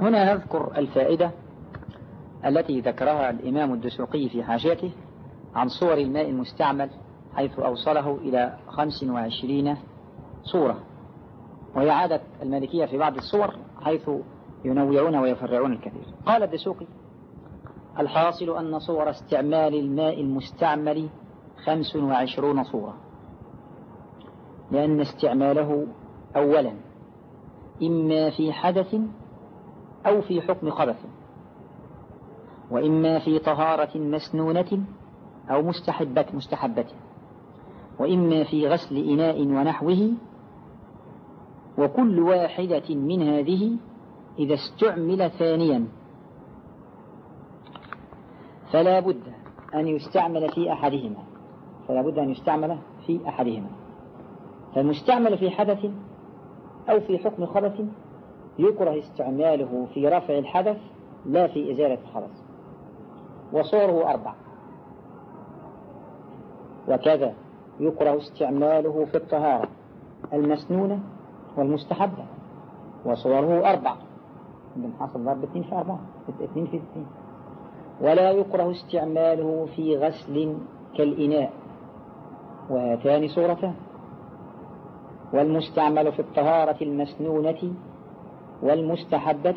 هنا نذكر الفائدة التي ذكرها الإمام الدسوقي في حاشيته عن صور الماء المستعمل حيث أوصله إلى خمس وعشرين صورة. وهي عادة المالكية في بعض الصور حيث ينوعون ويفرعون الكثير. قال الدسوقي الحاصل أن صور استعمال الماء المستعمل خمس وعشرون صورة لأن استعماله أولا إما في حدث أو في حكم خبث. وإما في طهارة مسنونة أو مستحبة مستحبة. وإما في غسل إناء ونحوه. وكل واحدة من هذه إذا استعمل ثانيا. فلا بد أن يستعمل في أحدهما. فلا بد أن يستعمل في أحدهما. فالمستعمل في حدث أو في حكم خبث يكره استعماله في رفع الحدث لا في إزالة الخبث وصوره أربع وكذا يكره استعماله في الطهارة المسنونة والمستحبة. وصوره أربع بنحصل ضرب اثنين في أربعة. اثنين في اثنين. ولا يكره استعماله في غسل كالإناء. وهاتان صورتان. والمستعمل في الطهارة المسنونة والمستحبة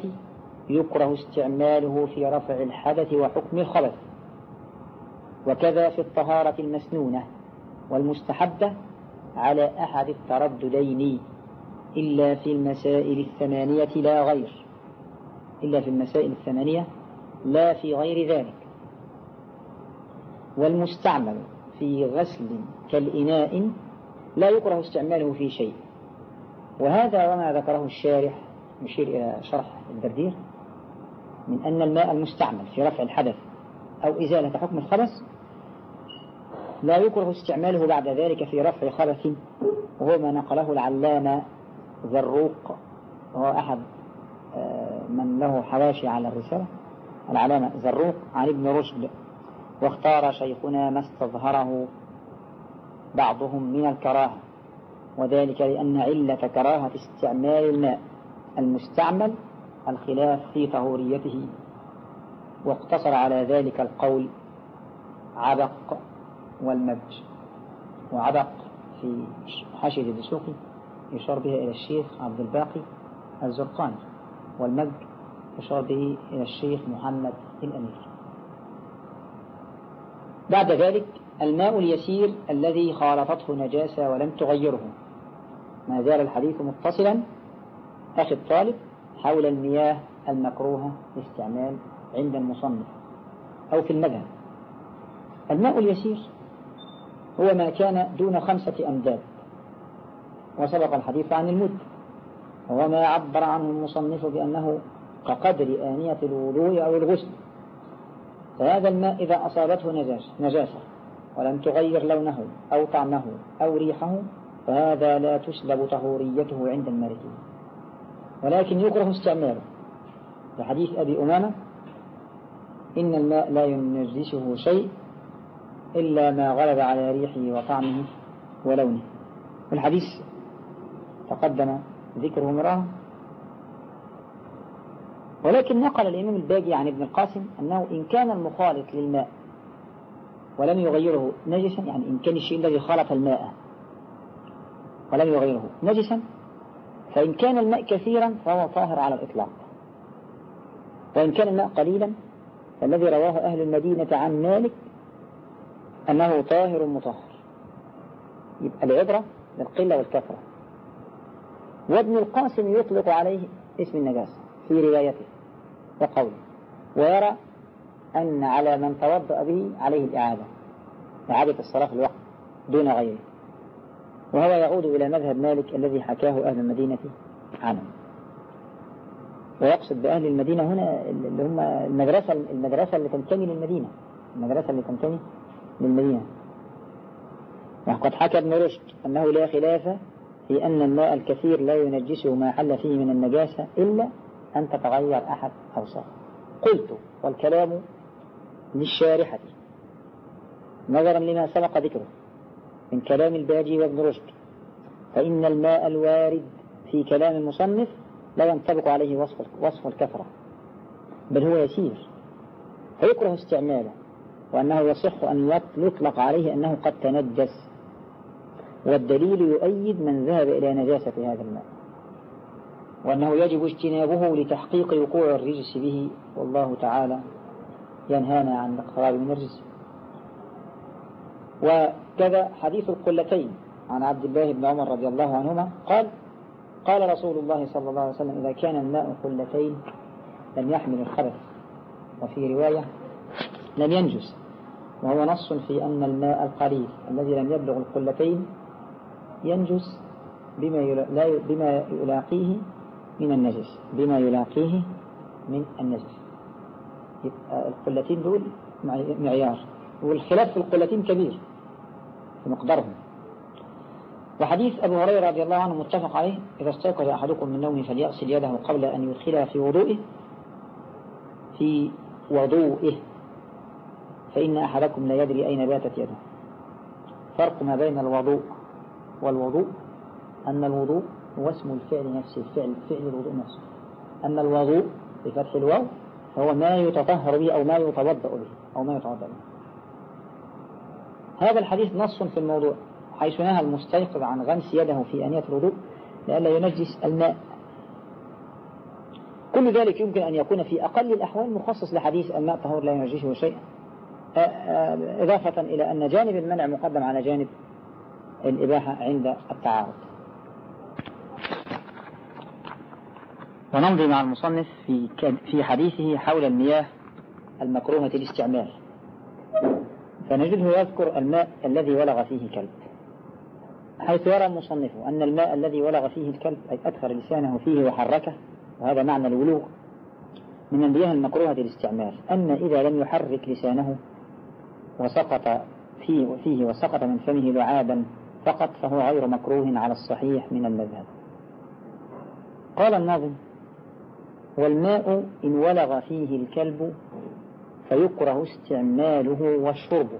يكره استعماله في رفع الحدث وحكم الخبث. وكذا في الطهارة المسنونة والمستحبة على أحد الترددين إلا في المسائل الثمانية لا غير. إلا في المسائل الثمانية لا في غير ذلك. والمستعمل في غسل كالإناء لا يكره استعماله في شيء. وهذا وما ذكره الشارح يشير إلى شرح البردير من أن الماء المستعمل في رفع الحدث أو إزالة حكم الخبث لا يكره استعماله بعد ذلك في رفع خبث وهو ما نقله العلامة زروق وهو أحد آه، من له حواشي على الرسالة. العلامة زروق عن ابن رشد واختار شيخنا ما استظهره بعضهم من الكراهة وذلك لأن علة كراهة استعمال الماء. المستعمل الخلاف في طهوريته. واقتصر على ذلك القول عبق والمج وعبق في حاشية الدسوقي يشار بها إلى الشيخ عبد الباقي الزرقاني والمج يشار به إلى الشيخ محمد الأمير. بعد ذلك الماء اليسير الذي خالطته نجاسة ولم تغيره. ما زال الحديث متصلا أخي الطالب حول المياه المكروهة لاستعمال عند المصنف أو في المذهب. الماء اليسير هو ما كان دون خمسة أمداد وسبق الحديث عن المد وهو ما عبر عنه المصنف بأنه كقدر آنية الوضوء أو الغسل. فهذا الماء إذا أصابته نجاسة, نجاسة ولم تغير لونه أو طعمه أو ريحه فهذا لا تسلب طهوريته عند المالكين ولكن يكره استعماله. لحديث أبي أمامة إن الماء لا ينجسه شيء إلا ما غلب على ريحه وطعمه ولونه. الحديث تقدم ذكره مراه ولكن نقل الإمام الباجي عن ابن القاسم أنه إن كان المخالط للماء ولم يغيره نجسا يعني إن كان الشيء الذي خالط الماء ولم يغيره نجسا فإن كان الماء كثيرا فهو طاهر على الإطلاق. وإن كان الماء قليلا فالذي رواه أهل المدينة عن مالك أنه طاهر مطهر. يبقى العبرة بالقلة والكثرة وابن القاسم يطلق عليه اسم النجاسة في روايته وقوله ويرى أن على من توضأ به عليه الإعادة إعادة الصلاة في الوقت دون غيره. وهو يعود إلى مذهب مالك الذي حكاه أهل المدينة عنه. ويقصد بأهل المدينة هنا اللي هم المدرسة المدرسة اللي تنتمي للمدينة. المدرسة اللي تنتمي للمدينة. وقد حكى ابن رشد أنه لا خلاف في أن الماء الكثير لا ينجسه ما حل فيه من النجاسة إلا أن تتغير أحد أوصافه. قلت والكلام للشارحة. نظرا لما سبق ذكره. من كلام الباجي وابن رشد. فإن الماء الوارد في كلام المصنف لا ينطبق عليه وصف وصف الكثرة بل هو يسير فيكره استعماله وأنه يصح أن يطلق عليه أنه قد تنجس. والدليل يؤيد من ذهب إلى نجاسة هذا الماء وأنه يجب اجتنابه لتحقيق وقوع الرجس به والله تعالى ينهانا عن الاقتراب من الرجس. وكذا حديث القلتين. عن عبد الله بن عمر رضي الله عنهما قال قال رسول الله صلى الله عليه وسلم إذا كان الماء قلتين لم يحمل الخبث. وفي رواية لم ينجس. وهو نص في أن الماء القليل الذي لم يبلغ القلتين ينجس بما بما يلاقيه من النجس بما يلاقيه من النجس. القلتين دول معيار. والخلاف في القلتين كبير. في مقدارهم. وحديث أبو هريرة رضي الله عنه متفق عليه. إذا استيقظ أحدكم من نومه فليغسل يده قبل أن يدخلها في وضوئه. في وضوئه. فإن أحدكم لا يدري أين باتت يده. فرق ما بين الوضوء والوضوء. أن الوضوء هو اسم الفعل نفسه. فعل فعل الوضوء نفسه. أما الوضوء بفتح الواو فهو ما يتطهر به أو ما يتوضأ به أو ما يتوضأ به. هذا الحديث نص في الموضوع حيث نهى المستيقظ عن غمس يده في أنية الوضوء لئلا ينجس الماء. كل ذلك يمكن أن يكون في أقل الأحوال مخصص لحديث الماء طهور لا ينجسه شيء إضافة إلى أن جانب المنع مقدم على جانب الإباحة عند التعارض. ونمضي مع المصنف في في حديثه حول المياه المكروهة الاستعمال فنجده يذكر الماء الذي ولغ فيه كلب حيث يرى المصنف أن الماء الذي ولغ فيه الكلب أي أدخل لسانه فيه وحركه وهذا معنى الولوغ من المياه المكروهة الاستعمال أن إذا لم يحرك لسانه وسقط فيه, فيه وسقط من فمه لعابا فقط فهو غير مكروه على الصحيح من المذهب. قال الناظم والماء إن ولغ فيه الكلب فيكره استعماله وشربه.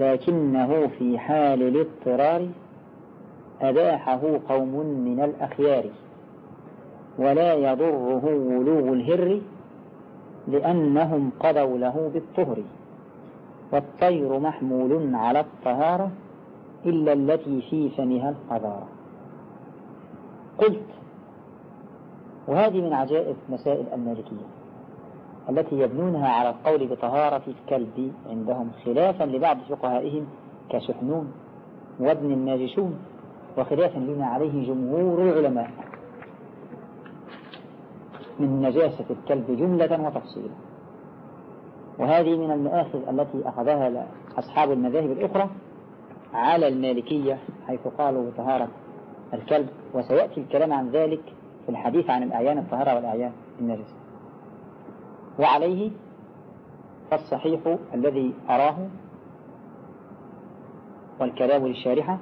لكنه في حال الاضطرار أباحه قوم من الأخيار ولا يضره ولوغ الهر لأنهم قضوا له بالطهر. والطير محمول على الطهارة إلا التي في فمها القذارة قلت وهذه من عجائب مسائل المالكية. التي يبنونها على القول بطهارة الكلب عندهم خلافا لبعض فقهائهم كسحنون وابن الناجشون وخلافا لما عليه جمهور العلماء. من نجاسة الكلب جملة وتفصيلا. وهذه من المآخذ التي أخذها أصحاب المذاهب الأخرى على المالكية حيث قالوا بطهارة الكلب وسيأتي الكلام عن ذلك في الحديث عن الأعيان الطهارة والأعيان النجسة وعليه فالصحيح الذي أراه والكلام للشارحة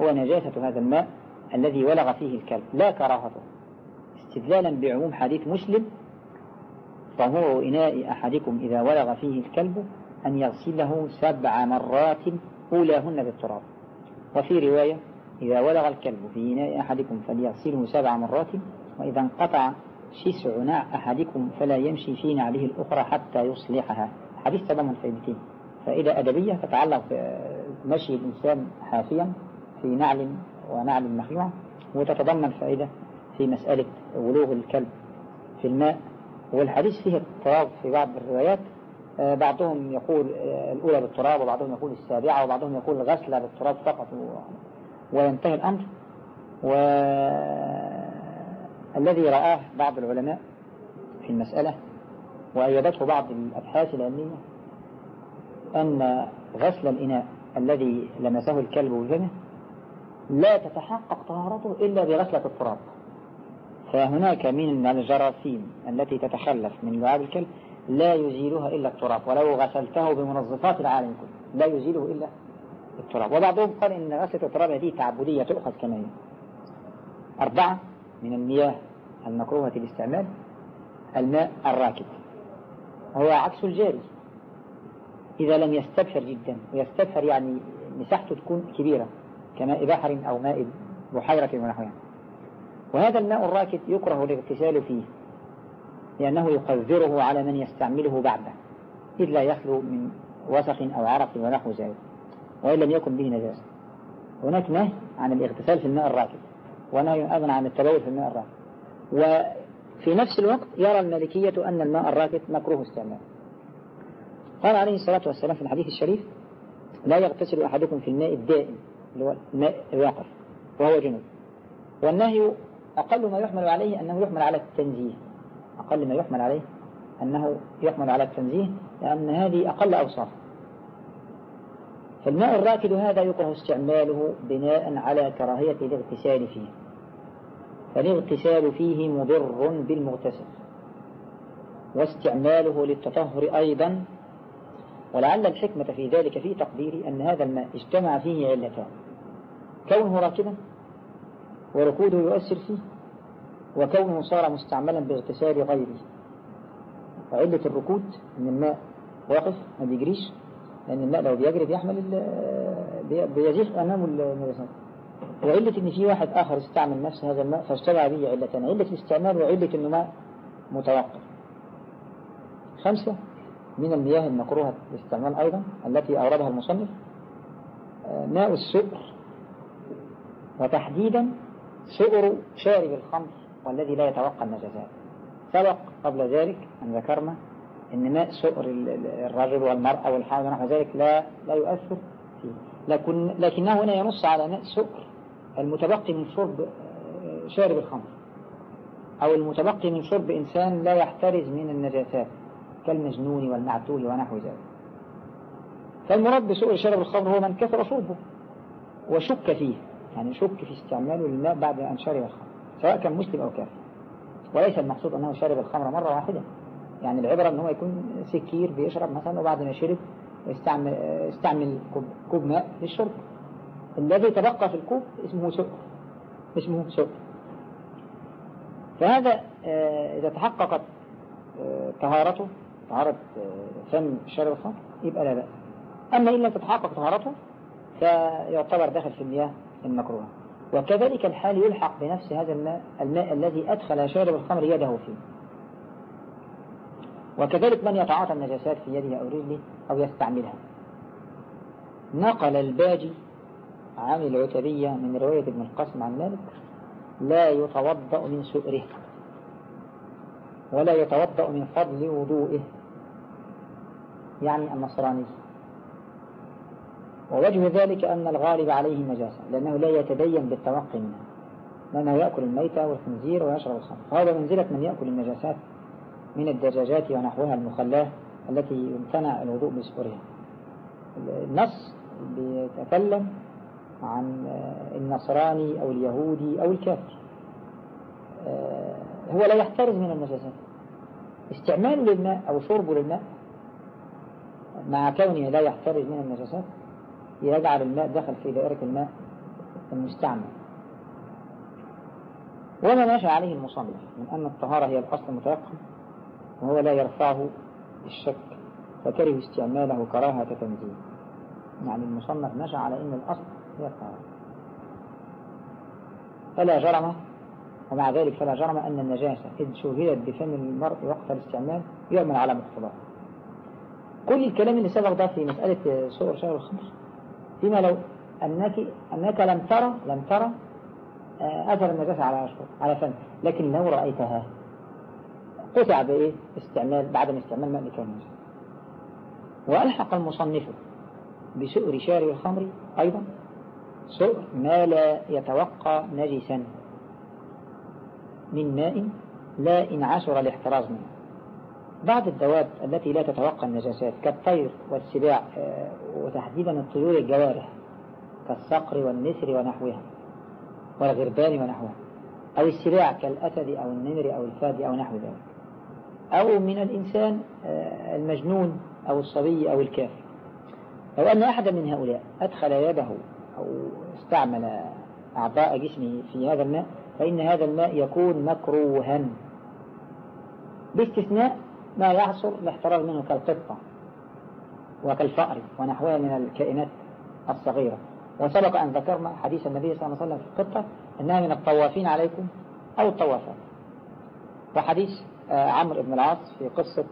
هو نجاسة هذا الماء الذي ولغ فيه الكلب لا كراهته استدلالا بعموم حديث مسلم طهور إناء أحدكم إذا ولغ فيه الكلب أن يغسله سبع مرات أولاهن بالتراب. وفي رواية إذا ولغ الكلب في إناء أحدكم فليغسله سبع مرات وإذا انقطع شسع ناع أحدكم فلا يمشي في نعله الأخرى حتى يصلحها. حديث تضمن فائدتين. فائدة أدبية تتعلق بمشي الإنسان حافيا في نعل ونعل مخلوع وتتضمن فائدة في مسألة ولوغ الكلب في الماء. والحديث فيه اضطراب في بعض الروايات. آه، بعضهم يقول آه، الأولى بالتراب وبعضهم يقول السابعة وبعضهم يقول الغسلة بالتراب فقط وينتهي الأمر. والذي رآه بعض العلماء في المسألة وأيدته بعض الأبحاث العلمية أن غسل الإناء الذي لمسه الكلب بفمه لا تتحقق طهارته إلا بغسلة التراب. فهناك من الجراثيم التي تتخلف من لعاب الكلب لا يزيلها إلا التراب ولو غسلته بمنظفات العالم كله لا يزيله إلا التراب. وبعضهم قال إن غسلة التراب هذه تعبدية تؤخذ كما هي. أربعة من المياه المكروهة الاستعمال الماء الراكد هو عكس الجاري. إذا لم يستبحر جدا ويستبحر يعني مساحته تكون كبيرة كماء بحر أو ماء بحيرة ونحوها وهذا الماء الراكد يكره الاغتسال فيه لأنه يقذره على من يستعمله بعده إذ لا يخلو من وسخ أو عرق ونحو ذلك وإن لم يكن به نجاسة. هناك نهي عن الاغتسال في الماء الراكد ونهي أيضا عن التبول في الماء الراكد. وفي نفس الوقت يرى المالكية أن الماء الراكد مكروه استعماله قال عليه الصلاة والسلام في الحديث الشريف لا يغتسل أحدكم في الماء الدائم اللي هو الماء الواقف وهو جنوب. والنهي أقل ما يحمل عليه أنه يحمل على التنزيه. أقل ما يحمل عليه أنه يحمل على التنزيه لأن هذه أقل أوصاف. فالماء الراكد هذا يكره استعماله بناء على كراهية الاغتسال فيه. فالاغتسال فيه مضر بالمغتسل. واستعماله للتطهر أيضا. ولعل الحكمة في ذلك في تقديري أن هذا الماء اجتمع فيه علتان. كونه راكدا وركوده يؤثر فيه وكونه صار مستعملا باغتسال غيره. وعلة الركود أن الماء واقف ما بيجريش لأن الماء لو بيجري بيحمل بيزيح أمامه النجاسات وعلة إن في واحد آخر استعمل نفس هذا الماء فاشتبع به علتان علة الاستعمال وعلة إنه ماء متوقف. خمسة من المياه المكروهة للاستعمال أيضا التي أوردها المصنف آه، ماء السؤر. وتحديدا سؤر شارب الخمر والذي لا يتوقع النجاسات سبق قبل ذلك أن ذكرنا أن ماء سؤر الرجل والمرأة والحامل ونحو ذلك لا لا يؤثر فيه. لكن لكنه هنا ينص على ماء سؤر. المتبقي من شرب آه، شارب الخمر. أو المتبقي من شرب إنسان لا يحترز من النجاسات كالمجنون والمعتوه ونحو ذلك. فالمراد بسؤر شارب الخمر هو من كثر شربه وشك فيه يعني شك في استعماله للماء بعد أن شرب الخمر سواء كان مسلم أو كافر. وليس المقصود أنه شرب الخمر مرة واحدة. يعني العبرة أنه يكون سكير بيشرب مثلا وبعد ما شرب استعمل كوب, كوب ماء للشرب. الذي تبقى في الكوب اسمه سؤر اسمه سؤر فهذا آه، إذا تحققت آه، طهارته طهارة آه، فم شرب الخمر يبقى لا بأس. أما إن لم تتحقق طهارته فيعتبر داخل في المياه المكروهة. وكذلك الحال يلحق بنفس هذا الماء الماء الذي أدخل شارب الخمر يده فيه. وكذلك من يتعاطى النجاسات في يده أو رجله أو يستعملها. نقل الباجي عن العتبية من رواية ابن القاسم عن مالك لا يتوضأ من سؤره ولا يتوضأ من فضل وضوئه يعني النصراني. ووجه ذلك أن الغالب عليه النجاسة لأنه لا يتدين بالتوقي منها لأنه يأكل الميتة والخنزير ويشرب الخمر. هذا منزلة من يأكل النجاسات من الدجاجات ونحوها المخلاة التي يمتنع الوضوء بسفرها النص بيتكلم عن النصراني أو اليهودي أو الكافر آه، هو لا يحترز من النجاسات استعماله للماء أو شربه للماء مع كونه لا يحترز من النجاسات يجعل الماء دخل في دائرة الماء المستعمل وما ماشى عليه المصنف من أن الطهارة هي الأصل المتيقن وهو لا يرفعه الشك فكره استعماله كراهة تنزيل. يعني المصنف مشى على أن الأصل فلا جرم ومع ذلك فلا جرم أن النجاسة إذ شوهدت بفم المرء وقت الاستعمال يعمل على مقتضاه. كل الكلام اللي سبق ده في مسألة صور شهر الخمر فيما لو أنك أنك لم ترى لم ترى آه، أثر النجاسة على على فم لكن لو رأيتها قطع بإيه؟ استعمال بعد استعمال ماء لكون وألحق المصنف بسؤر شارب الخمر أيضا سؤر ما لا يتوقع نجسا. من ماء لا إن عسر الاحتراز منه بعض الدواب التي لا تتوقع النجاسات كالطير والسباع آه، وتحديدا الطيور الجوارح كالصقر والنسر ونحوها والغربان ونحوها أو السباع كالأسد أو النمر أو الفاد أو نحو ذلك. أو من الإنسان آه، المجنون أو الصبي أو الكافر. لو أن أحدا من هؤلاء أدخل يده أو استعمل أعضاء جسمه في هذا الماء فإن هذا الماء يكون مكروها. باستثناء ما يحصل الاحتراز منه كالقطة وكالفأر ونحوها من الكائنات الصغيرة. وسبق أن ذكرنا حديث النبي صلى الله عليه وسلم في القطة أنها من الطوافين عليكم أو الطوافات وحديث آه، عمرو بن العاص في قصة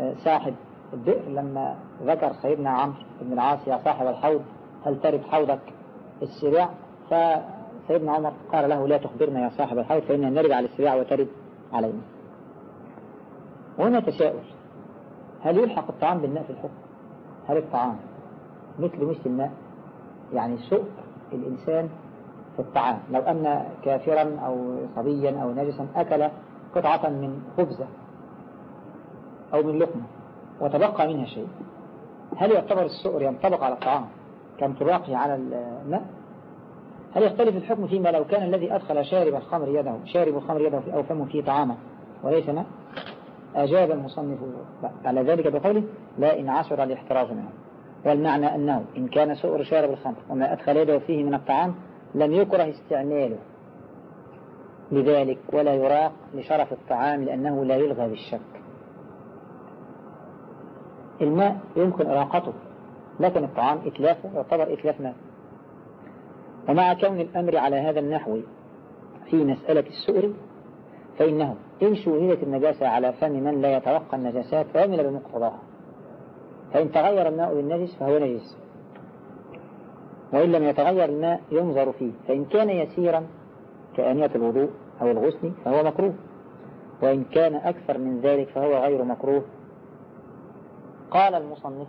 آه، صاحب البئر لما ذكر سيدنا عمرو بن العاص يا صاحب الحوض هل ترد حوضك؟ السباع فسيدنا عمر قال له لا تخبرنا يا صاحب الحوض فإننا نرد على السباع وترد علينا. وهنا تساؤل هل يلحق الطعام بالماء في الحكم؟ هل الطعام مثل مثل الماء؟ يعني سوء الإنسان في الطعام. لو أن كافرا أو صبيا أو نجسا أكل قطعة من خبزة أو من لقمة وتبقى منها شيء هل يعتبر السؤر ينطبق على الطعام؟ كانطباقه على الماء هل يختلف الحكم فيما لو كان الذي أدخل شارب الخمر يده شارب الخمر يده أو فمه فيه طعامه وليس ماء أجاب المصنف على ذلك بقوله لا إن عسر الاحتراز منه. والمعنى أنه إن كان سؤر شارب الخمر وما أدخل يده فيه من الطعام لم يكره استعماله. لذلك ولا يراق لشرف الطعام لأنه لا يلغى بالشك. الماء يمكن إراقته. لكن الطعام إتلافه يعتبر إتلاف ماء ومع كون الأمر على هذا النحو في مسألة السؤر فإنه إن شوهدت النجاسة على فم من لا يتوقع النجاسات عمل بمقتضاها. فإن تغير الماء بالنجس فهو نجس. وإن لم يتغير الماء ينظر فيه. فإن كان يسيرا كآنية الوضوء أو الغسل فهو مكروه. وإن كان أكثر من ذلك فهو غير مكروه. قال المصنف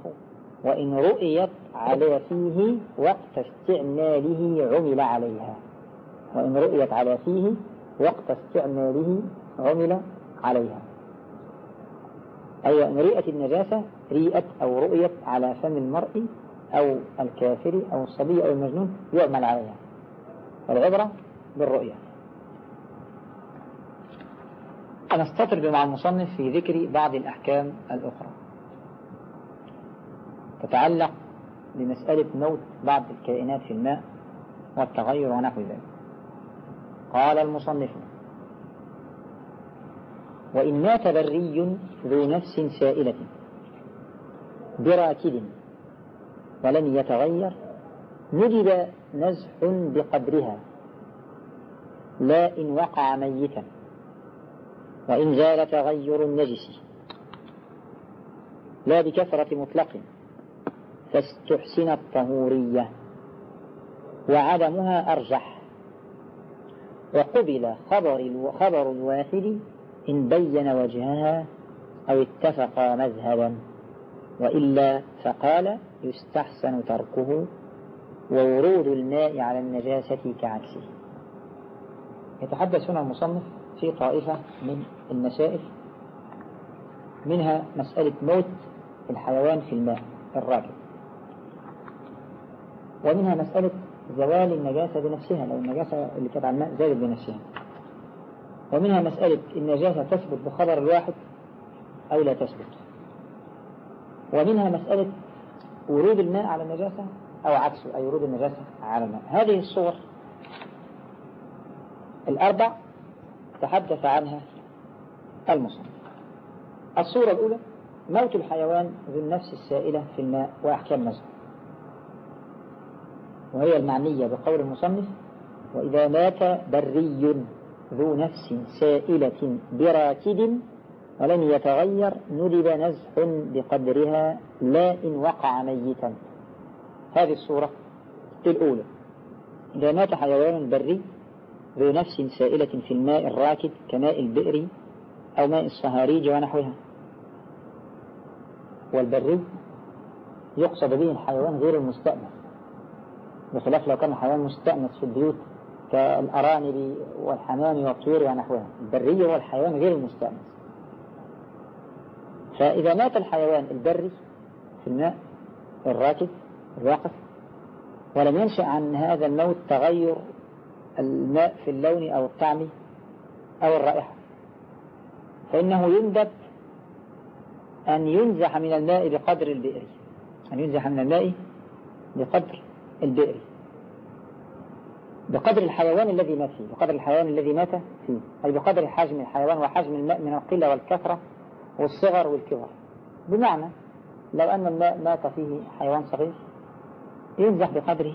وإن رؤيت على فيه وقت استعماله عمل عليها. وإن رؤيت على فيه وقت استعماله عمل عليها. أي أن رئت النجاسة رئت أو رؤيت على فم المرء أو الكافر أو الصبي أو المجنون يعمل عليها. العبرة بالرؤية. أنا استطرد مع المصنف في ذكر بعض الأحكام الأخرى. تتعلق بمسألة موت بعض الكائنات في الماء والتغير ونحو ذلك. قال المصنف وإن مات بري ذو نفس سائلة براكد ولم يتغير ندب نزح بقدرها لا إن وقع ميتا وإن زال تغير النجس لا بكثرة مطلق. فاستحسن الطهورية وعدمها أرجح. وقبل خبر خبر الواحد إن بين وجهها أو اتفقا مذهبا وإلا فقال يستحسن تركه وورود الماء على النجاسة كعكسه. يتحدث هنا المصنف في طائفة من المسائل منها مسألة موت الحيوان في الماء الراكب ومنها مسألة زوال النجاسة بنفسها لو النجاسة اللي كانت على الماء زالت بنفسها. ومنها مسألة النجاسة تثبت بخبر الواحد أو لا تثبت. ومنها مسألة ورود الماء على النجاسة أو عكسه أي ورود النجاسة على الماء. هذه الصور الأربع تحدث عنها المصنف. الصورة الأولى موت الحيوان ذو النفس السائلة في الماء وأحكام نزل وهي المعنية بقول المصنف وإذا مات بري ذو نفس سائلة براكد ولم يتغير ندب نزح بقدرها لا إن وقع ميتا. هذه الصورة الأولى. إذا مات حيوان بري ذو نفس سائلة في الماء الراكد كماء البئر أو ماء الصهاريج ونحوها. والبري يقصد به الحيوان غير المستأنس بخلاف لو كان الحيوان مستأنس في البيوت كالأرانب والحمام والطيور ونحوها البري هو الحيوان غير المستأنس. فإذا مات الحيوان البري في الماء الراكد الواقف ولم ينشأ عن هذا الموت تغير الماء في اللون أو الطعم أو الرائحة فإنه يندب أن ينزح من الماء بقدر البئر أن ينزح من الماء بقدر البئر. بقدر الحيوان الذي مات فيه بقدر الحيوان الذي مات فيه أي بقدر حجم الحيوان وحجم الماء من القلة والكثرة والصغر والكبر. بمعنى لو أن الماء مات فيه حيوان صغير ينزح بقدره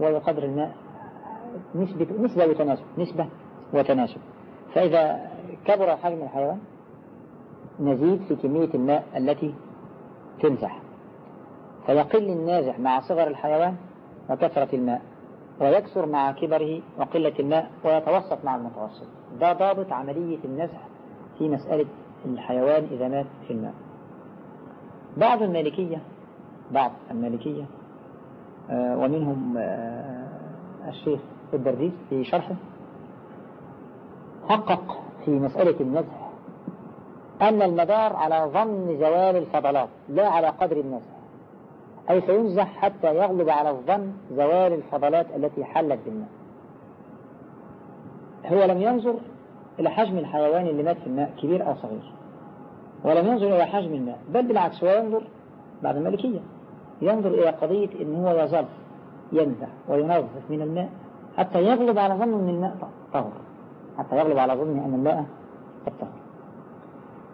وبقدر الماء نسبة نسبة وتناسب نسبة وتناسب. فإذا كبر حجم الحيوان نزيد في كمية الماء التي تنزح فيقل النازح مع صغر الحيوان وكثرة الماء ويكثر مع كبره وقلة الماء ويتوسط مع المتوسط. ده ضابط عملية النزح في مسألة الحيوان إذا مات في الماء. بعض المالكية بعض المالكية آه، ومنهم آه، الشيخ الدرديس في شرحه حقق في مسألة النزح أن المدار على ظن زوال الفضلات لا على قدر النزح أي سينزح حتى يغلب على الظن زوال الفضلات التي حلت بالماء هو لم ينظر إلى حجم الحيوان اللي مات في الماء كبير أو صغير. ولم ينظر إلى حجم الماء بل بالعكس هو ينظر بعد الملكية. ينظر إلى قضية إن هو يظل ينزع وينظف من الماء حتى يغلب على ظنه أن الماء طهر. حتى يغلب على ظنه أن الماء قد طهر.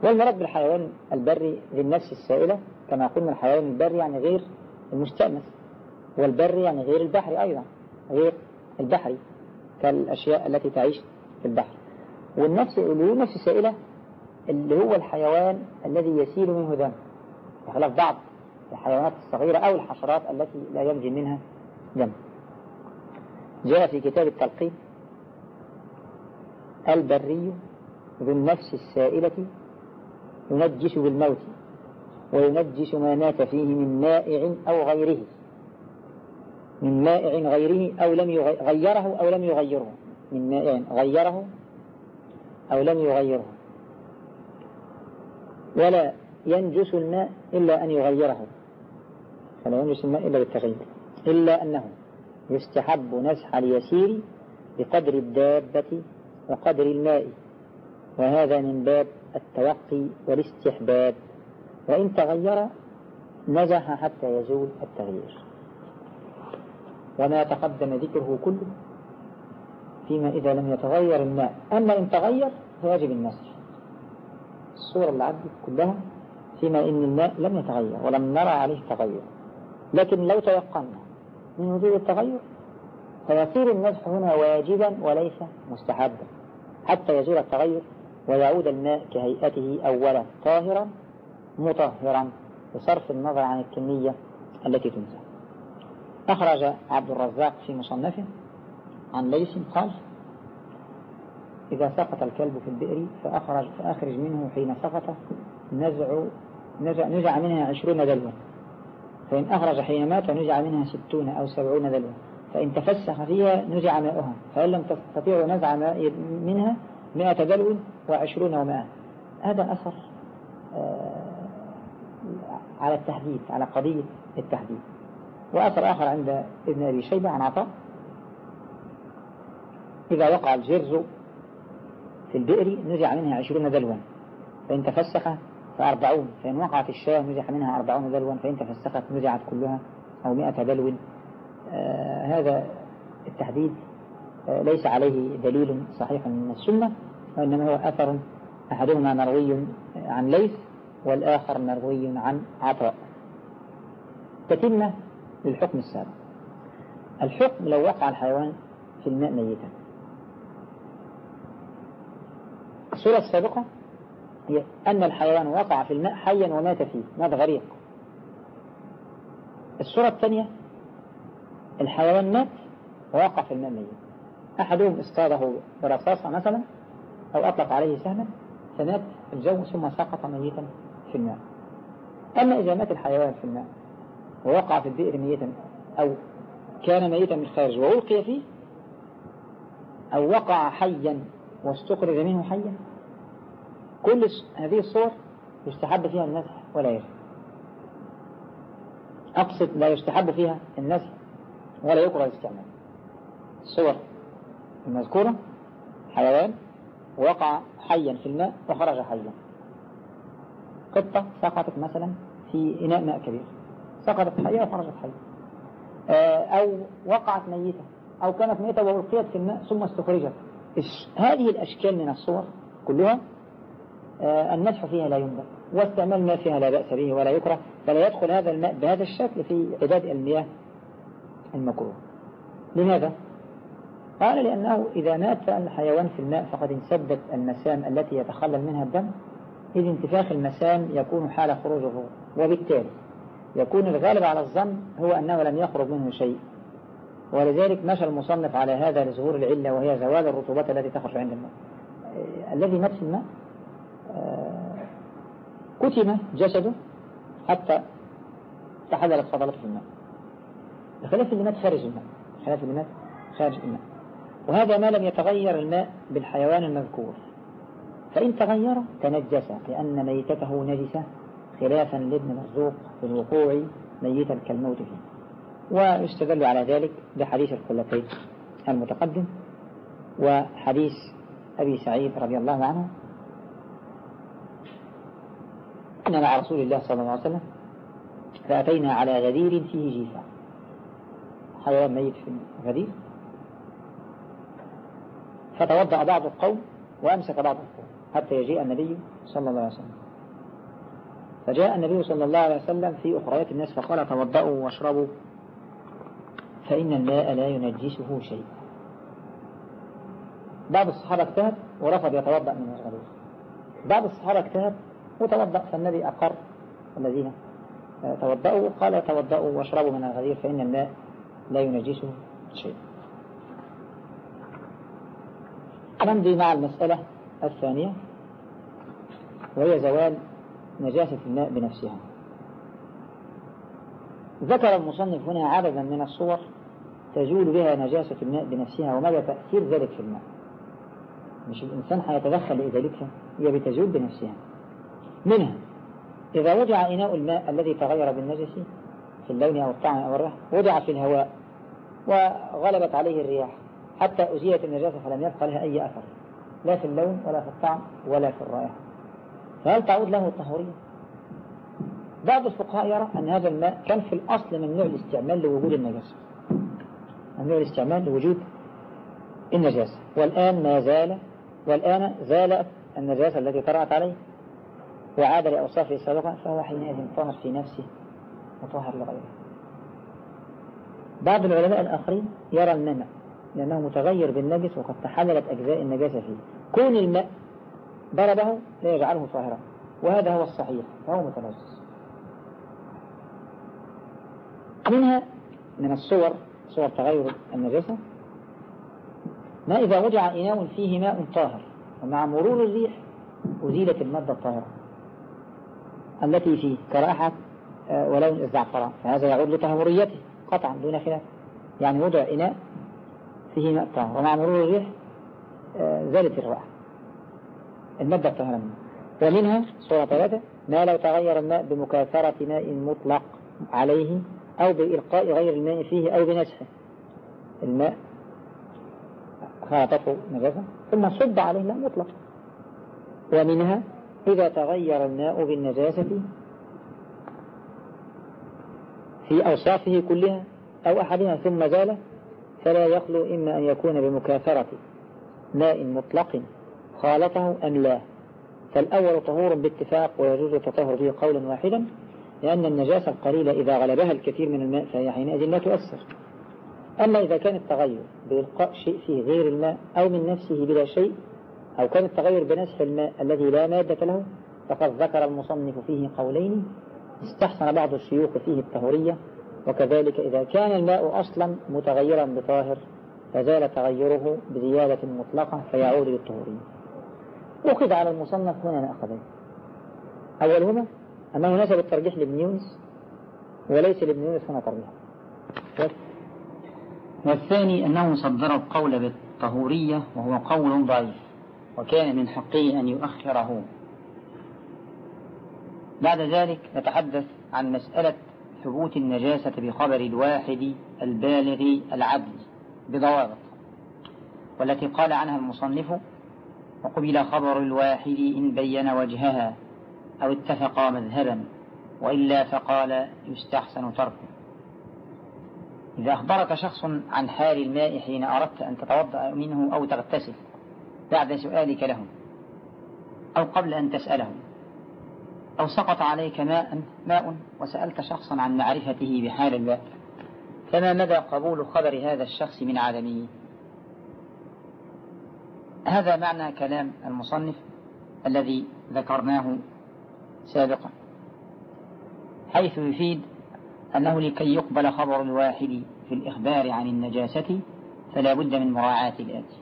والمرض بالحيوان البري ذي النفس السائلة كما قلنا الحيوان البري يعني غير المستأنس. والبري يعني غير البحري أيضا غير البحري كالأشياء التي تعيش في البحر. والنفس اللي هو النفس السائلة اللي هو الحيوان الذي يسيل منه دم بخلاف بعض الحيوانات الصغيرة أو الحشرات التي لا ينجي منها دم جاء في كتاب التلقين البري ذو النفس السائلة ينجس بالموت. وينجس ما مات فيه من مائع أو غيره. من مائع غيره أو لم يغيره أو لم يغيره. من مائع غيره أو لم يغيره. ولا ينجس الماء إلا أن يغيره. فلا ينجس الماء إلا بالتغيير. إلا أنه يستحب نسح اليسير بقدر الدابة وقدر الماء. وهذا من باب التوقي والاستحباب. وإن تغير نزح حتى يزول التغيير. وما تقدم ذكره كله فيما إذا لم يتغير الماء. أما إن تغير فيجب المسح الصورة اللي عدت كلها فيما إن الماء لم يتغير ولم نرى عليه تغير. لكن لو تيقنا من وجود التغير فيصير المسح هنا واجبا وليس مستحبا. حتى يزول التغير ويعود الماء كهيئته أولا طاهرا مطهرا بصرف النظر عن الكمية التي تنزل أخرج عبد الرزاق في مصنفه عن ليس قال إذا سقط الكلب في البئر فأخرج, فأخرج منه حين سقط نزع نزع, نزع منها عشرون دلوة. فإن أخرج حين مات نزع منها ستون أو سبعون دلوة. فإن تفسخ فيها نزع ماؤها. فإن لم تستطيعوا نزع ماء منها مئة دلو وعشرون ومائة. هذا أثر آه، على التحديد على قضية التحديد وأثر آخر عند ابن أبي شيبة عن عطاء. إذا وقع الجرز في البئر نزع منها عشرون دلوا فإن تفسخ فأربعون فإن وقعت الشاة نزع منها أربعون دلوا فإن تفسخت نزعت كلها أو مئة دلو آه هذا التحديد آه ليس عليه دليل صحيح من السنة وإنما هو أثر أحدهما مروي عن ليث والآخر مروي عن عطاء. تتمة للحكم السابق. الحكم لو وقع الحيوان في الماء ميتا. الصورة السابقة هي أن الحيوان وقع في الماء حيا ومات فيه مات غريق. الصورة الثانية الحيوان مات ووقع في الماء ميت أحدهم اصطاده برصاصة مثلا أو أطلق عليه سهما فمات الجو ثم سقط ميتا. في الماء أما إذا مات الحيوان في الماء ووقع في البئر ميتا أو كان ميتا من الخارج وألقي فيه أو وقع حيا واستخرج منه حيا كل هذه الصور يستحب فيها النسح ولا يجب أقصد لا يستحب فيها النسح ولا يكره الاستعمال. الصور المذكورة حيوان وقع حيا في الماء وخرج حيا. قطة سقطت مثلا في إناء ماء كبير. سقطت حية وخرجت حية. آه، أو وقعت ميتة. أو كانت ميتة وألقيت في الماء ثم استخرجت. هذه الأشكال من الصور كلها آه، النفح فيها لا ينبغ واستعمال ما فيها لا بأس به ولا يكره فلا يدخل هذا الماء بهذا الشكل في عداد المياه المكروه. لماذا؟ قال لأنه إذا مات الحيوان في الماء فقد انسدت المسام التي يتخلل منها الدم إذ انتفاخ المسام يكون حال خروج الروح وبالتالي يكون الغالب على الظن هو أنه لم يخرج منه شيء. ولذلك مشى المصنف على هذا لظهور العلة وهي زوال الرطوبات التي تخرج عند الماء. الذي مات في الماء كتم جسده حتى تحللت فضلته في الماء. بخلاف اللي مات خارج الماء بخلاف اللي مات خارج الماء. وهذا ما لم يتغير الماء بالحيوان المذكور. فإن تغير تنجس لأن ميتته نجسة خلافا لابن مرزوق في الوقوع ميتا كالموت فيه. ويستدل على ذلك بحديث الخلتين المتقدم وحديث أبي سعيد رضي الله عنه. كنا مع رسول الله صلى الله عليه وسلم فأتينا على غدير فيه جيفة. حيوان ميت في الغدير. فتوضأ بعض القوم وأمسك بعض القوم. حتى يجيء النبي صلى الله عليه وسلم. فجاء النبي صلى الله عليه وسلم في أخريات الناس فقال توضأوا واشربوا فإن الماء لا ينجسه شيء بعض الصحابة اجتهد ورفض يتوضأ من الغدير بعض الصحابة اجتهد وتوضأ فالنبي أقر الذين توضأوا قال توضأوا واشربوا من الغدير فإن الماء لا ينجسه شيء نمضي مع المسألة الثانية وهي زوال نجاسة الماء بنفسها. ذكر المصنف هنا عددا من الصور تزول بها نجاسة الماء بنفسها وماذا تأثير ذلك في الماء. مش الإنسان حيتدخل لإزالتها هي بتزول بنفسها. منها إذا وضع إناء الماء الذي تغير بالنجس في اللون أو الطعم أو الريح وضع في الهواء وغلبت عليه الرياح حتى أزيلت النجاسة فلم يبقى لها أي أثر. لا في اللون ولا في الطعم ولا في الرائحة. فهل تعود له الطهورية؟ بعض الفقهاء يرى أن هذا الماء كان في الأصل ممنوع الاستعمال لوجود النجاسة. ممنوع الاستعمال لوجود النجاسة. والآن ما زال والآن زالت النجاسة التي طرأت عليه. وعاد لأوصافه السابقة فهو حينئذ طاهر في نفسه وطاهر لغيره. بعض العلماء الآخرين يرى المنع. لأنه متغير بالنجس وقد تحللت أجزاء النجاسة فيه. كون الماء ضربه لا يجعله طاهرا. وهذا هو الصحيح فهو متنجس. منها من الصور صور تغير النجاسة ما إذا وضع إناء فيه ماء طاهر ومع مرور الريح أزيلت المادة الطاهرة التي فيه كرائحة آه، ولون الزعفران. فهذا يعود لطهوريته قطعا دون خلاف. يعني وضع إناء فيه ماء طاهر ومع مرور الريح آه، زالت الرائحة المادة الطاهرة منه ومنها صورة ثلاثة ما لو تغير الماء بمكاثرة ماء مطلق عليه أو بإلقاء غير الماء فيه أو بنسحه الماء خاطفه نجاسة ثم صب عليه ماء مطلق. ومنها إذا تغير الماء بالنجاسة في أوصافه كلها أو أحدها ثم زال فلا يخلو إما أن يكون بمكاثرة ماء مطلق خالطه أم لا. فالأول طهور باتفاق ويجوز التطهر به قولا واحدا لأن النجاسة القليلة إذا غلبها الكثير من الماء فهي حينئذ لا تؤثر. أما إذا كان التغير بإلقاء شيء فيه غير الماء أو من نفسه بلا شيء أو كان التغير بنسح الماء الذي لا مادة له فقد ذكر المصنف فيه قولين استحسن بعض الشيوخ فيه الطهورية وكذلك إذا كان الماء أصلا متغيرا بطاهر فزال تغيره بزيادة مطلقة فيعود للطهورية. أخذ على المصنف هنا مأخذين أولهما أنه نسب الترجيح لابن يونس وليس لابن يونس هنا ترجيح. والثاني أنه صدر القول بالطهورية وهو قول ضعيف وكان من حقه أن يؤخره. بعد ذلك نتحدث عن مسألة ثبوت النجاسة بخبر الواحد البالغ العدل بضوابط والتي قال عنها المصنف وقبل خبر الواحد إن بين وجهها أو اتفقا مذهبا وإلا فقال يستحسن تركه. إذا أخبرك شخص عن حال الماء حين أردت أن تتوضأ منه أو تغتسل بعد سؤالك له أو قبل أن تسأله أو سقط عليك ماء ماء وسألت شخصا عن معرفته بحال الماء فما مدى قبول خبر هذا الشخص من عدمه؟ هذا معنى كلام المصنف الذي ذكرناه سابقا حيث يفيد أنه لكي يقبل خبر الواحد في الإخبار عن النجاسة فلا بد من مراعاة الآتي.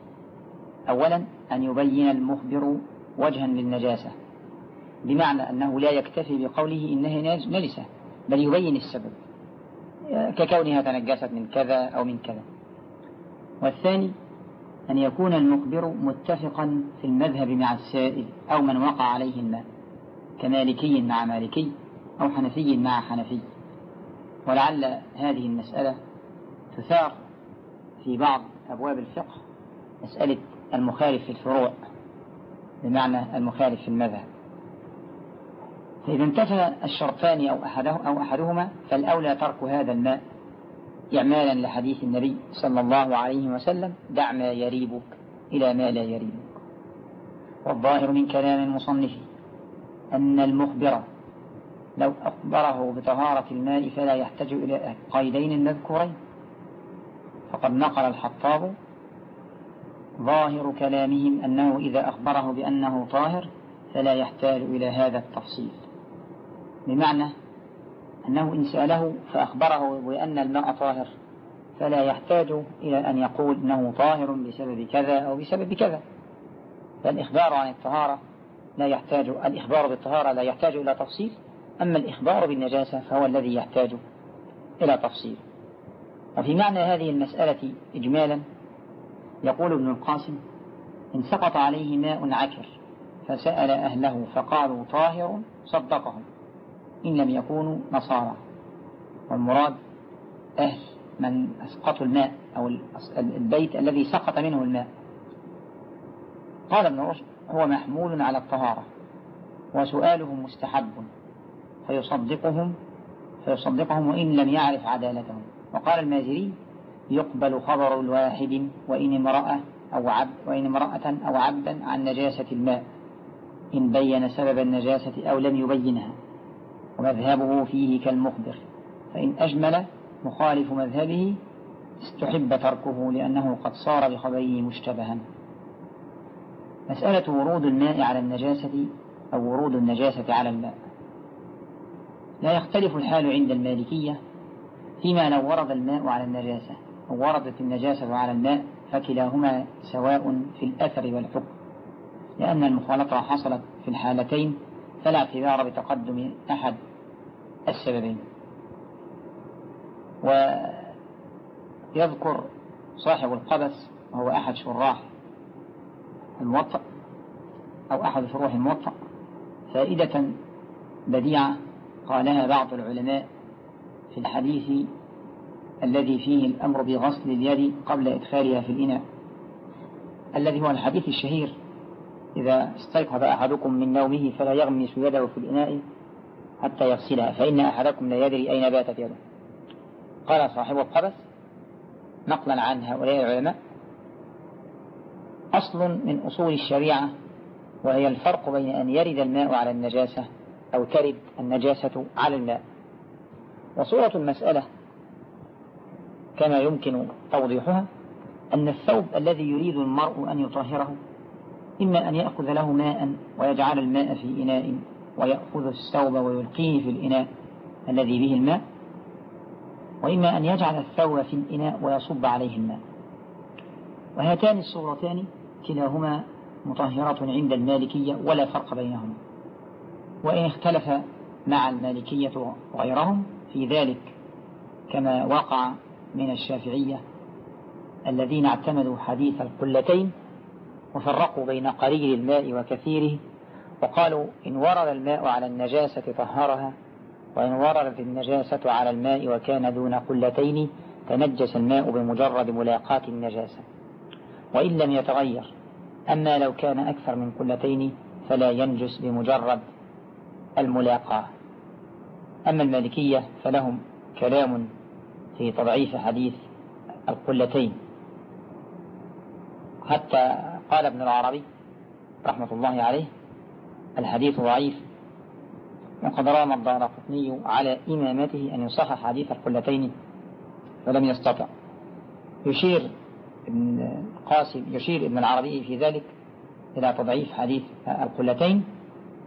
أولا أن يبين المخبر وجها للنجاسة. بمعنى أنه لا يكتفي بقوله إنها نجسة بل يبين السبب. ككونها تنجست من كذا أو من كذا. والثاني أن يكون المخبر متفقا في المذهب مع السائل أو من وقع عليه الماء كمالكي مع مالكي أو حنفي مع حنفي. ولعل هذه المسألة تثار في بعض أبواب الفقه مسألة المخالف في الفروع بمعنى المخالف في المذهب. فإذا انتفى الشرطان أو, أحده أو أحدهما فالأولى ترك هذا الماء إعمالا لحديث النبي صلى الله عليه وسلم دع ما يريبك إلى ما لا يريبك. والظاهر من كلام المصنف أن المخبر لو أخبره بطهارة الماء فلا يحتاج إلى قيدين المذكورين فقد نقل الحطاب ظاهر كلامهم أنه إذا أخبره بأنه طاهر فلا يحتاج إلى هذا التفصيل. بمعنى أنه إن سأله فأخبره بأن الماء طاهر فلا يحتاج إلى أن يقول أنه طاهر بسبب كذا أو بسبب كذا. فالإخبار عن الطهارة لا يحتاج الإخبار بالطهارة لا يحتاج إلى تفصيل أما الإخبار بالنجاسة فهو الذي يحتاج إلى تفصيل. وفي معنى هذه المسألة إجمالا يقول ابن القاسم إن سقط عليه ماء عكر فسأل أهله فقالوا طاهر صدقهم. إن لم يكونوا نصارى. والمراد أهل من أسقطوا الماء أو البيت الذي سقط منه الماء. قال ابن رشد هو محمول على الطهارة. وسؤالهم مستحب. فيصدقهم فيصدقهم وإن لم يعرف عدالتهم. وقال المازري يقبل خبر الواحد وإن امرأة أو عبد وإن امرأة أو عبدا عن نجاسة الماء. إن بين سبب النجاسة أو لم يبينها. ومذهبه فيه كالمخبر فإن أجمل مخالف مذهبه استحب تركه لأنه قد صار بخبره مشتبها. مسألة ورود الماء على النجاسة أو ورود النجاسة على الماء. لا يختلف الحال عند المالكية فيما لو ورد الماء على النجاسة أو وردت النجاسة على الماء فكلاهما سواء في الأثر والحكم لأن المخالطة حصلت في الحالتين فلا اعتبار بتقدم أحد. السببين. ويذكر صاحب القبس وهو أحد شراح الموطأ أو أحد شروح الموطأ فائدة بديعة قالها بعض العلماء في الحديث الذي فيه الأمر بغسل اليد قبل إدخالها في الإناء الذي هو الحديث الشهير إذا استيقظ أحدكم من نومه فلا يغمس يده في الإناء حتى يغسلها فإن أحدكم لا يدري أين باتت يده. قال صاحب القبس نقلا عن هؤلاء العلماء. أصل من أصول الشريعة وهي الفرق بين أن يرد الماء على النجاسة أو ترد النجاسة على الماء. وصورة المسألة كما يمكن توضيحها أن الثوب الذي يريد المرء أن يطهره إما أن يأخذ له ماء ويجعل الماء في إناء ويأخذ الثوب ويلقيه في الإناء الذي به الماء وإما أن يجعل الثوب في الإناء ويصب عليه الماء. وهاتان الصورتان كلاهما مطهرة عند المالكية ولا فرق بينهما. وإن اختلف مع المالكية وغيرهم في ذلك كما وقع من الشافعية الذين اعتمدوا حديث القلتين وفرقوا بين قليل الماء وكثيره وقالوا إن ورد الماء على النجاسة طهرها وإن وردت النجاسة على الماء وكان دون قلتين تنجس الماء بمجرد ملاقاة النجاسة. وإن لم يتغير أما لو كان أكثر من قلتين فلا ينجس بمجرد الملاقاة. أما المالكية فلهم كلام في تضعيف حديث القلتين. حتى قال ابن العربي رحمة الله عليه الحديث ضعيف. وقد رام الدار قطني على إمامته أن يصحح حديث القلتين فلم يستطع. يشير ابن القاسم يشير ابن العربي في ذلك إلى تضعيف حديث القلتين.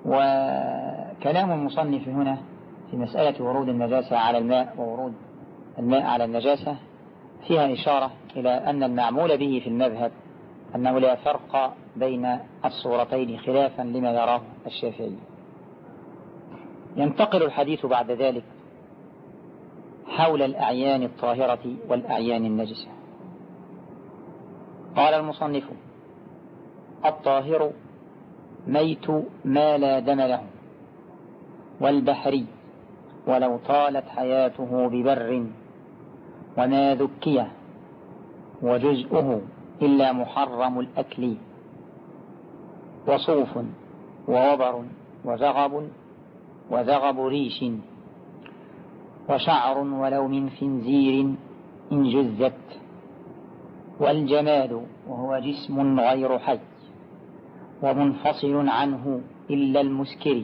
وكلام المصنف هنا في مسألة ورود النجاسة على الماء وورود الماء على النجاسة فيها إشارة إلى أن المعمول به في المذهب أنه لا فرق بين الصورتين خلافا لما يراه الشافعي. ينتقل الحديث بعد ذلك حول الأعيان الطاهرة والأعيان النجسة. قال المصنف الطاهر ميت ما لا دم له والبحري ولو طالت حياته ببر وما ذكي وجزءه إلا محرم الأكل. وصوف ووبر وزغب وزغب ريش. وشعر ولو من خنزير إن جزت. والجماد وهو جسم غير حي. ومنفصل عنه إلا المسكر.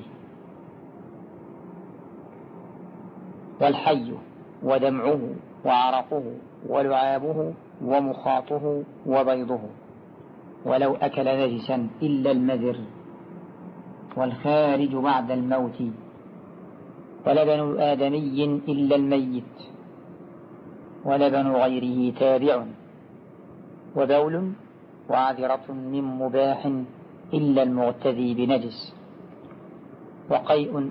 والحي ودمعه وعرقه ولعابه ومخاطه وبيضه. ولو أكل نجسا إلا المذر والخارج بعد الموت. ولبن آدمي إلا الميت. ولبن غيره تابع. وبول وعذرة من مباح إلا المغتذي بنجس. وقيء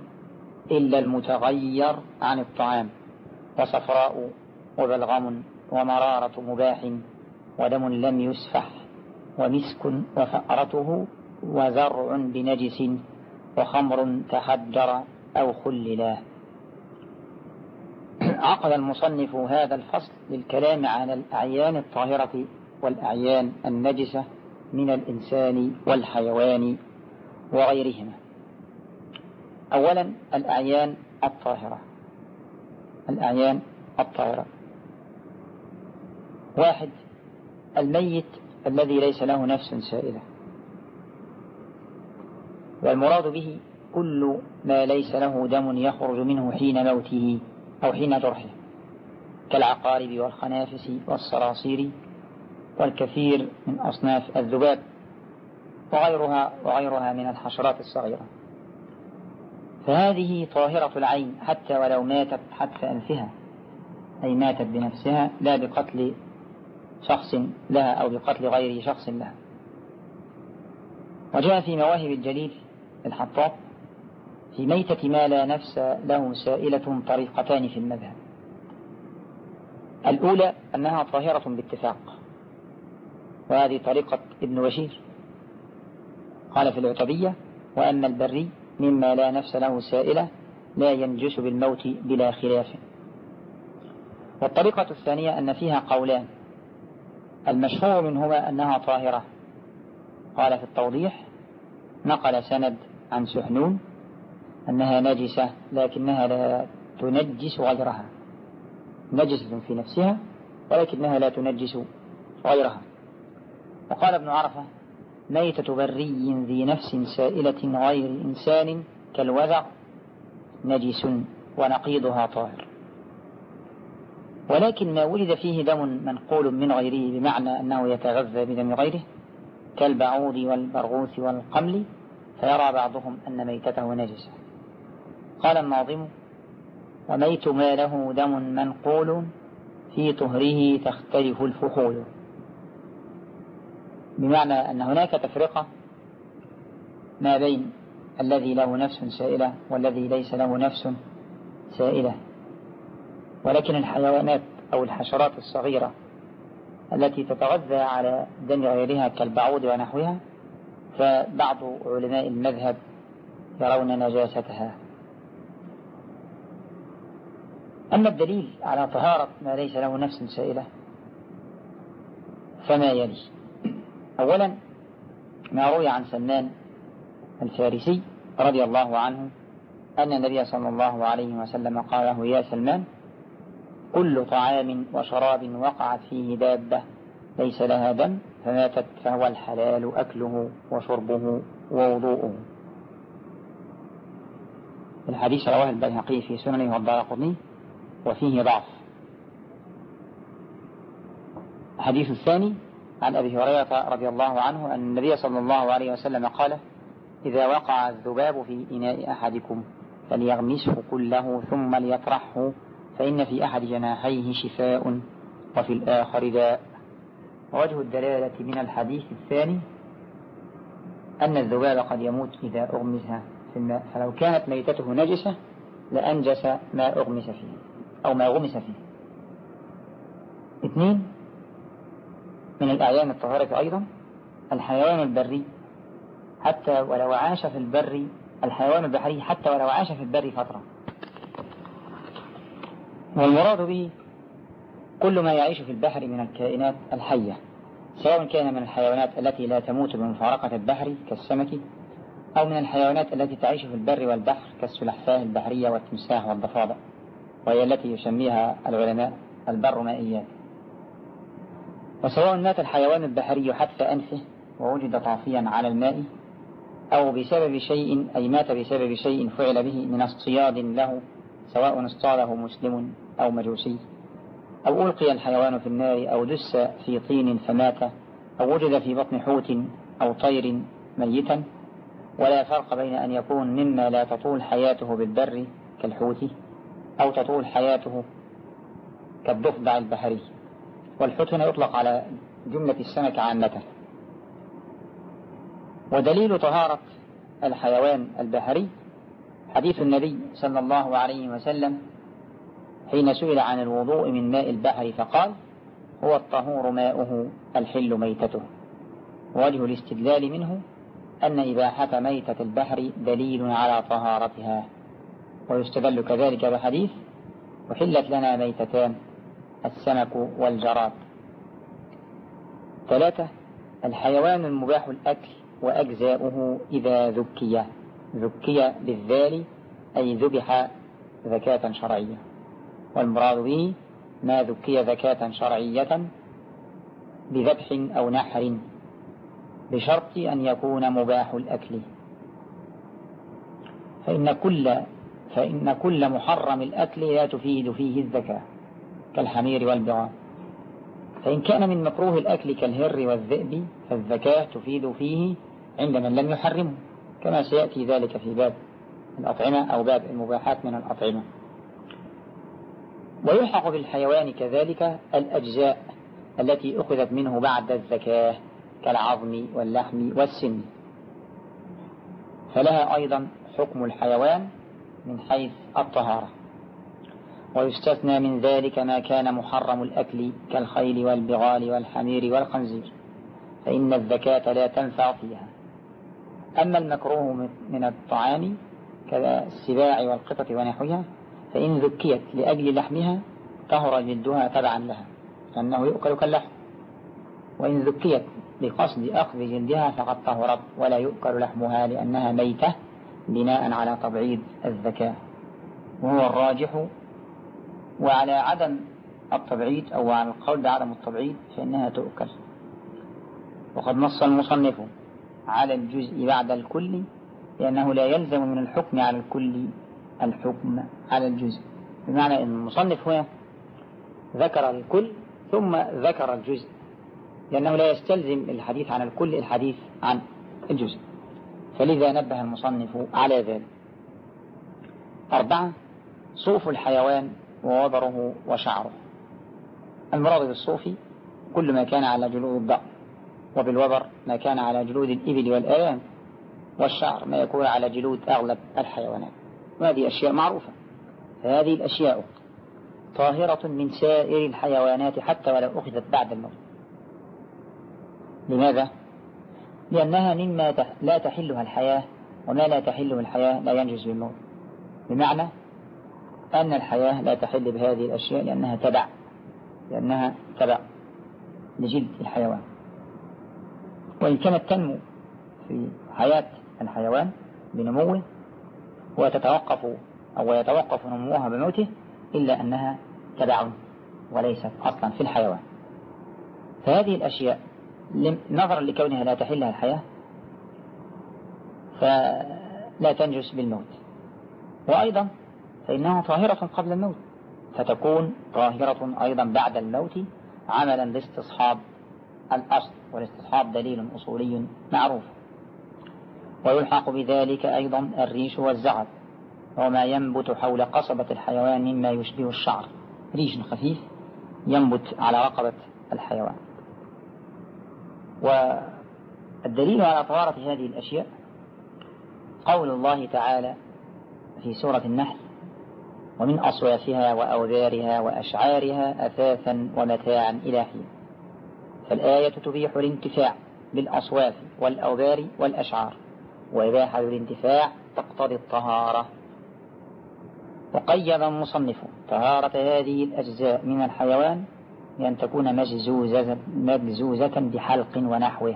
إلا المتغير عن الطعام. وصفراء وبلغم ومرارة مباح ودم لم يسفح ومسك وفأرته وزرع بنجس وخمر تحجر أو خللا. عقد المصنف هذا الفصل للكلام عن الأعيان الطاهرة والأعيان النجسة من الإنسان والحيوان وغيرهما. أولا الأعيان الطاهرة. الأعيان الطاهرة. واحد الميت الذي ليس له نفس سائلة. والمراد به كل ما ليس له دم يخرج منه حين موته أو حين جرحه كالعقارب والخنافس والصراصير والكثير من أصناف الذباب وغيرها وغيرها من الحشرات الصغيرة. فهذه طاهرة العين حتى ولو ماتت حتى أنفها أي ماتت بنفسها لا بقتل شخص لها أو بقتل غير شخص لها. وجاء في مواهب الجليل الحطاب في ميتة ما لا نفس له سائلة طريقتان في المذهب. الأولى أنها طاهرة باتفاق وهذه طريقة ابن بشير. قال في العتبية وأما البري مما لا نفس له سائلة لا ينجس بالموت بلا خلاف. والطريقة الثانية أن فيها قولان المشهور منهما أنها طاهرة. قال في التوضيح نقل سند عن سحنون أنها نجسة لكنها لا تنجس غيرها. نجسة في نفسها ولكنها لا تنجس غيرها. وقال ابن عرفة ميتة بري ذي نفس سائلة غير إنسان كالوذع نجس ونقيضها طاهر. ولكن ما ولد فيه دم منقول من غيره بمعنى أنه يتغذى بدم غيره؟ كالبعوض والبرغوث والقمل. فيرى بعضهم أن ميتته نجسة. قال الناظم وميت ما له دم منقول في طهره تختلف الفحول. بمعنى أن هناك تفرقة ما بين الذي له نفس سائلة والذي ليس له نفس سائلة. ولكن الحيوانات أو الحشرات الصغيرة التي تتغذى على دم غيرها كالبعوض ونحوها فبعض علماء المذهب يرون نجاستها. أما الدليل على طهارة ما ليس له نفس سائلة فما يلي؟ أولا ما روي عن سلمان الفارسي رضي الله عنه أن النبي صلى الله عليه وسلم قال له يا سلمان كل طعام وشراب وقعت فيه دابة. ليس لها دم فماتت فهو الحلال أكله وشربه ووضوءه. الحديث رواه البيهقي في سننه والدار قرني وفيه ضعف. الحديث الثاني عن أبي هريرة رضي الله عنه أن النبي صلى الله عليه وسلم قال إذا وقع الذباب في إناء أحدكم فليغمسه كله ثم ليطرحه فإن في أحد جناحيه شفاء وفي الآخر داء. ووجه الدلالة من الحديث الثاني أن الذباب قد يموت إذا أغمس في الماء. فلو كانت ميتته نجسة لأنجس ما أغمس فيه أو ما غمس فيه. اثنين من الأعيان الطهارة أيضا الحيوان البري. حتى ولو عاش في البر الحيوان البحري حتى ولو عاش في البر فترة. والمراد به كل ما يعيش في البحر من الكائنات الحية سواء كان من الحيوانات التي لا تموت بمفارقة البحر كالسمك أو من الحيوانات التي تعيش في البر والبحر كالسلحفاة البحرية والتمساح والضفادع وهي التي يسميها العلماء البر مائيات وسواء مات الحيوان البحري حتف أنفه ووجد طافيا على الماء أو بسبب شيء أي مات بسبب شيء فعل به من اصطياد له سواء اصطاده مسلم أو مجوسي أو ألقي الحيوان في النار أو دس في طين فمات أو وجد في بطن حوت أو طير ميتا ولا فرق بين أن يكون مما لا تطول حياته بالبر كالحوت أو تطول حياته كالضفدع البحري. والحوت هنا يطلق على جملة السمك عامة. ودليل طهارة الحيوان البحري حديث النبي صلى الله عليه وسلم حين سئل عن الوضوء من ماء البحر فقال هو الطهور ماؤه الحل ميتته. وجه الاستدلال منه أن إباحة ميتة البحر دليل على طهارتها ويستدل كذلك بحديث وحلت لنا ميتتان السمك والجراد. ثلاثة الحيوان المباح الأكل وأجزاؤه إذا ذكي. ذكي بالذال أي ذبح ذكاة شرعية. والمراد به ما ذكي ذكاة شرعية بذبح أو نحر بشرط أن يكون مباح الأكل. فإن كل فإن كل محرم الأكل لا تفيد فيه الزكاة كالحمير والبغال فإن كان من مكروه الأكل كالهر والذئب فالزكاة تفيد فيه عند من لم يحرمه. كما سيأتي ذلك في باب الأطعمة أو باب المباحات من الأطعمة. ويلحق بالحيوان كذلك الأجزاء التي أخذت منه بعد الزكاة كالعظم واللحم والسن. فلها أيضا حكم الحيوان من حيث الطهارة. ويستثنى من ذلك ما كان محرم الأكل كالخيل والبغال والحمير والخنزير. فإن الزكاة لا تنفع فيها. أما المكروه من الطعام كالسباع والقطة ونحوها فإن ذكيت لأجل لحمها طهر جلدها تبعا لها لأنه يؤكل كاللحم. وإن ذكيت بقصد أخذ جلدها فقد طهرت ولا يؤكل لحمها لأنها ميتة بناء على تبعيد الذكاء. وهو الراجح. وعلى عدم التبعيد أو على القول بعدم التبعيد فإنها تؤكل. وقد نص المصنف على الجزء بعد الكل لأنه لا يلزم من الحكم على الكل الحكم على الجزء. بمعنى أن المصنف هنا ذكر الكل ثم ذكر الجزء لأنه لا يستلزم الحديث عن الكل الحديث عن الجزء. فلذا نبه المصنف على ذلك. أربعة صوف الحيوان ووبره وشعره. المراد بالصوف كل ما كان على جلود الضأن وبالوبر ما كان على جلود الإبل والآيان والشعر ما يكون على جلود أغلب الحيوانات. وهذه أشياء معروفة. هذه الأشياء طاهرة من سائر الحيوانات حتى ولو أخذت بعد الموت. لماذا؟ لأنها مما لا تحلها الحياة وما لا تحله الحياة لا ينجز بالموت بمعنى أن الحياة لا تحل بهذه الأشياء لأنها تبع لأنها تبع لجلد الحيوان. وإن كانت تنمو في حياة الحيوان بنموه وتتوقف أو يتوقف نموها بموته إلا أنها تبع وليست أصلا في الحيوان. فهذه الأشياء نظرا لكونها لا تحلها الحياة فلا تنجس بالموت. وأيضا فإنها طاهرة قبل الموت فتكون طاهرة أيضا بعد الموت عملا لاستصحاب الأصل. والاستصحاب دليل أصولي معروف. ويلحق بذلك أيضا الريش والزغب وما ينبت حول قصبة الحيوان مما يشبه الشعر. ريش خفيف ينبت على رقبة الحيوان. والدليل على طهارة هذه الأشياء قول الله تعالى في سورة النحل ومن أصوافها وأوبارها وأشعارها أثاثا ومتاعا إلى حين فالآية تبيح الانتفاع بالأصواف والأوبار والأشعار وإباحة الانتفاع تقتضي الطهارة. وقيد المصنف طهارة هذه الأجزاء من الحيوان بأن تكون مجزوزة, مجزوزة بحلق ونحوه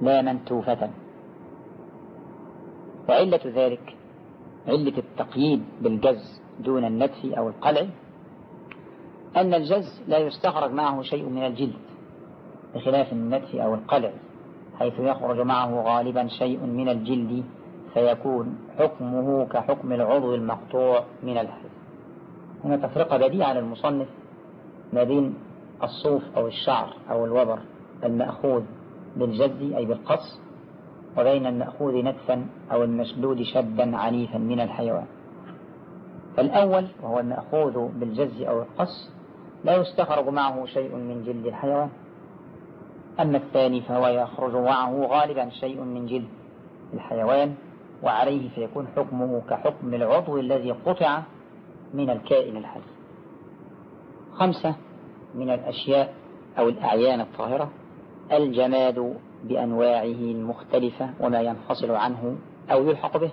لا منتوفة. وعلة ذلك علة التقييد بالجز دون النتف أو القلع أن الجز لا يستخرج معه شيء من الجلد. بخلاف النتف أو القلع حيث يخرج معه غالبا شيء من الجلد فيكون حكمه كحكم العضو المقطوع من الحي هنا تفرقة بديعة للمصنف ما بين الصوف أو الشعر أو الوبر المأخوذ بالجد أي بالقص وبين المأخوذ نتفا أو المشدود شدا عنيفا من الحيوان. فالأول وهو المأخوذ بالجز أو القص لا يستخرج معه شيء من جلد الحيوان أما الثاني فهو يخرج معه غالبا شيء من جلد الحيوان وعليه فيكون حكمه كحكم العضو الذي قطع من الكائن الحي. خمسة من الأشياء أو الأعيان الطاهرة الجماد بأنواعه المختلفة وما ينفصل عنه أو يلحق به.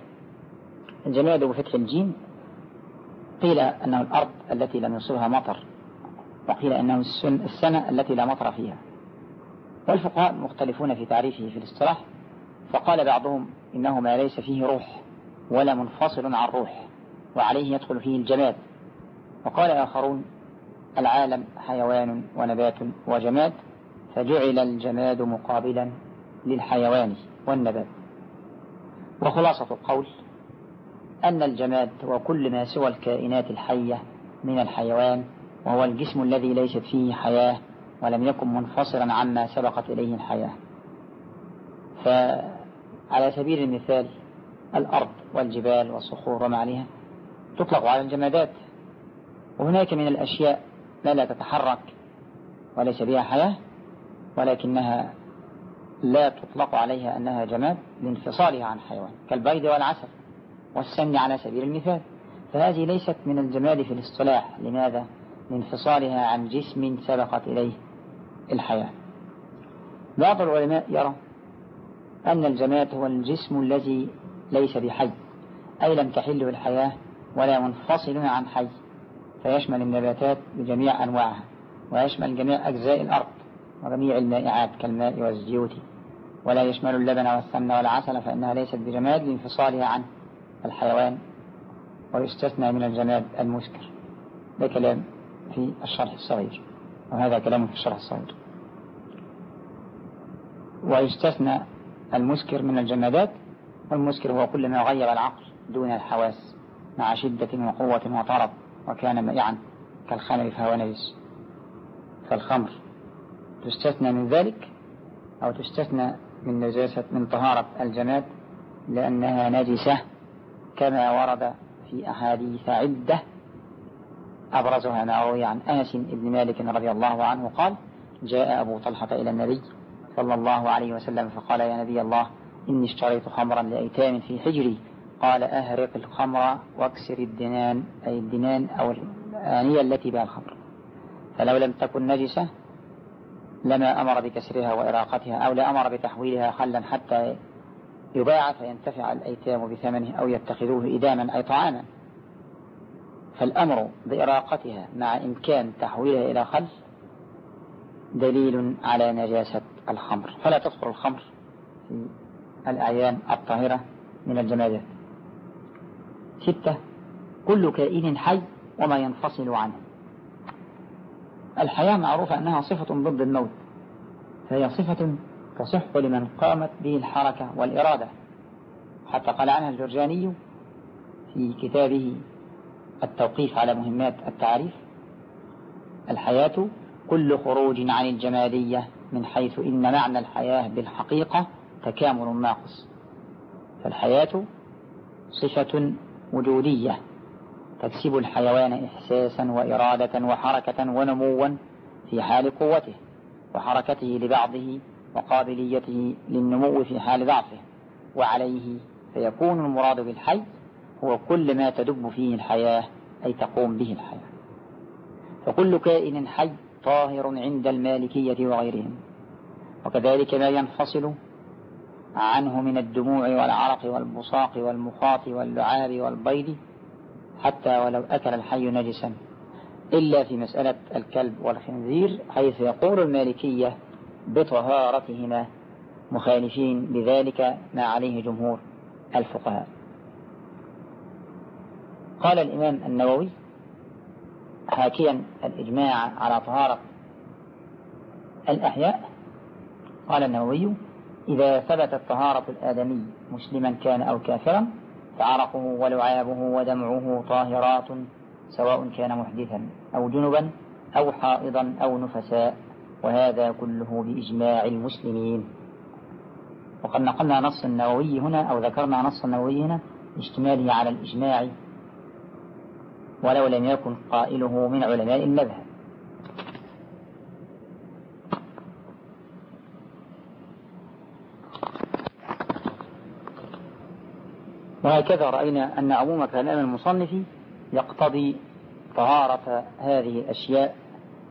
الجماد بفتح الجيم قيل أنه الأرض التي لم يصبها مطر وقيل أنه السنة التي لا مطر فيها. والفقهاء مختلفون في تعريفه في الاصطلاح فقال بعضهم إنه ما ليس فيه روح ولا منفصل عن روح وعليه يدخل فيه الجماد. وقال آخرون العالم حيوان ونبات وجماد فجعل الجماد مقابلا للحيوان والنبات. وخلاصة القول أن الجماد هو كل ما سوى الكائنات الحية من الحيوان وهو الجسم الذي ليست فيه حياة ولم يكن منفصلا عما سبقت إليه الحياة. فعلى سبيل المثال الأرض والجبال والصخور وما عليها تطلق على الجمادات. وهناك من الأشياء لا لا تتحرك وليس بها حياة ولكنها لا تطلق عليها أنها جماد لانفصالها عن حيوان كالبيض والعسل والسمن على سبيل المثال. فهذه ليست من الجمال في الاصطلاح. لماذا؟ لانفصالها عن جسم سبقت إليه. الحياة. بعض العلماء يرى أن الجماد هو الجسم الذي ليس بحي أي لم تحله الحياة ولا منفصل عن حي فيشمل النباتات بجميع أنواعها ويشمل جميع أجزاء الأرض وجميع المائعات كالماء والزيوت ولا يشمل اللبن والسمن والعسل فإنها ليست بجماد لانفصالها عن الحيوان ويستثنى من الجماد المسكر. ده كلام في الشرح الصغير وهذا كلام في الشرح الصغير. ويستثنى المسكر من الجمادات والمسكر هو كل ما غير العقل دون الحواس مع شدة وقوة وطرب وكان مائعا كالخمر فهو نجس. فالخمر تستثنى من ذلك أو تستثنى من نجاسة من طهارة الجماد لأنها نجسة كما ورد في أحاديث عدة. أبرزها ما روي عن أنس بن مالك رضي الله عنه قال جاء أبو طلحة إلى النبي صلى الله عليه وسلم فقال يا نبي الله إني اشتريت خمرا لأيتام في حجري. قال أهرق الخمر واكسر الدنان أي الدنان أو الآنية التي بها الخمر. فلو لم تكن نجسة لما أمر بكسرها وإراقتها أو لأمر بتحويلها خلا حتى يباع فينتفع الأيتام بثمنه أو يتخذوه إداما أي طعاما. فالأمر بإراقتها مع إمكان تحويلها إلى خل دليل على نجاسة الخمر. فلا تذكر الخمر في الأعيان الطاهرة من الجمادات. ستة كل كائن حي وما ينفصل عنه. الحياة معروفة أنها صفة ضد الموت. فهي صفة تصح لمن قامت به الحركة والإرادة. حتى قال عنها الجرجاني في كتابه التوقيف على مهمات التعريف. الحياة كل خروج عن الجمادية من حيث إن معنى الحياة بالحقيقة تكامل ناقص. فالحياة صفة وجودية تكسب الحيوان إحساسا وإرادة وحركة ونموا في حال قوته وحركته لبعضه وقابليته للنمو في حال ضعفه. وعليه فيكون المراد بالحي هو كل ما تدب فيه الحياة أي تقوم به الحياة. فكل كائن حي طاهر عند المالكية وغيرهم. وكذلك ما ينفصل عنه من الدموع والعرق والبصاق والمخاط واللعاب والبيض حتى ولو أكل الحي نجسا إلا في مسألة الكلب والخنزير حيث يقول المالكية بطهارتهما مخالفين بذلك ما عليه جمهور الفقهاء. قال الإمام النووي حاكيا الإجماع على طهارة الأحياء. قال النووي إذا ثبتت طهارة الآدمي مسلما كان أو كافرا فعرقه ولعابه ودمعه طاهرات سواء كان محدثا أو جنبا أو حائضا أو نفساء وهذا كله بإجماع المسلمين. وقد نقلنا نص النووي هنا أو ذكرنا نص النووي هنا اشتماله على الإجماع ولو لم يكن قائله من علماء المذهب. وهكذا رأينا أن عموم كلام المصنف يقتضي طهارة هذه الأشياء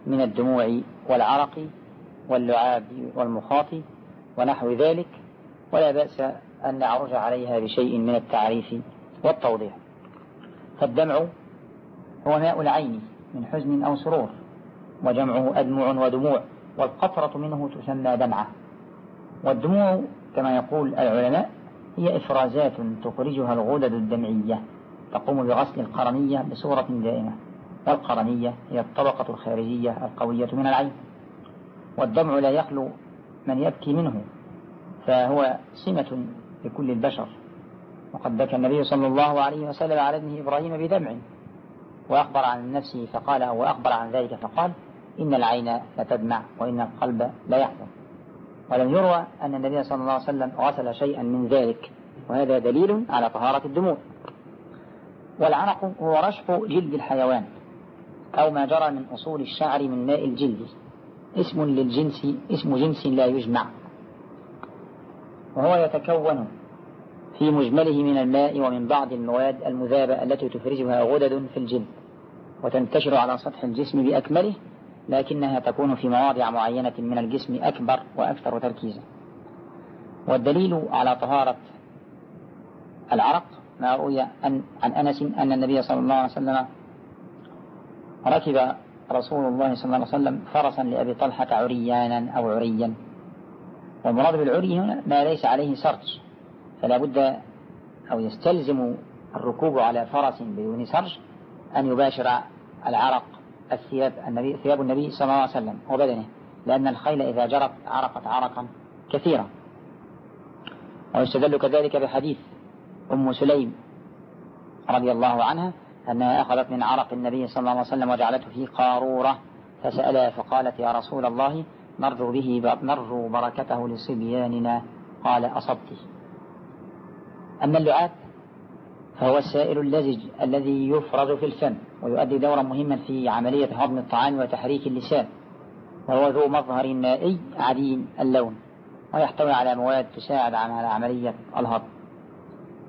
من الدموع والعرق واللعاب والمخاط ونحو ذلك ولا بأس أن نعرج عليها بشيء من التعريف والتوضيح. فالدمع هو ماء العين من حزن أو سرور وجمعه أدمع ودموع والقطرة منه تسمى دمعة. والدموع كما يقول العلماء هي إفرازات تخرجها الغدد الدمعية تقوم بغسل القرنية بصورة دائمة. والقرنية هي الطبقة الخارجية القوية من العين. والدمع لا يخلو من يبكي منه فهو سمة لكل البشر. وقد بكى النبي صلى الله عليه وسلم على ابنه إبراهيم بدمع. وأخبر عن نفسه فقال أو أخبر عن ذلك فقال إن العين لتدمع وإن القلب لا يحزن. ولم يروى أن النبي صلى الله عليه وسلم غسل شيئا من ذلك وهذا دليل على طهارة الدموع. والعرق هو رشح جلد الحيوان أو ما جرى من أصول الشعر من ماء الجلد. اسم للجنس اسم جنس لا يجمع. وهو يتكون في مجمله من الماء ومن بعض المواد المذابة التي تفرزها غدد في الجلد. وتنتشر على سطح الجسم بأكمله لكنها تكون في مواضع معينة من الجسم أكبر وأكثر تركيزا. والدليل على طهارة العرق ما روي عن أنس أن النبي صلى الله عليه وسلم ركب رسول الله صلى الله عليه وسلم فرسا لأبي طلحة عريانا أو عريا. والمراد بالعري هنا ما ليس عليه سرج فلا بد أو يستلزم الركوب على فرس بدون سرج أن يباشر العرق الثياب النبي ثياب النبي صلى الله عليه وسلم وبدنه لأن الخيل إذا جرت عرقت عرقا كثيرا. ويستدل كذلك بحديث أم سليم رضي الله عنها أنها أخذت من عرق النبي صلى الله عليه وسلم وجعلته في قارورة فسألها فقالت يا رسول الله نرجو به نرجو بركته لصبياننا. قال أصبت. أما اللعاب فهو السائل اللزج الذي يفرز في الفم ويؤدي دورا مهما في عملية هضم الطعام وتحريك اللسان وهو ذو مظهر مائي عديم اللون ويحتوي على مواد تساعد على عملية الهضم.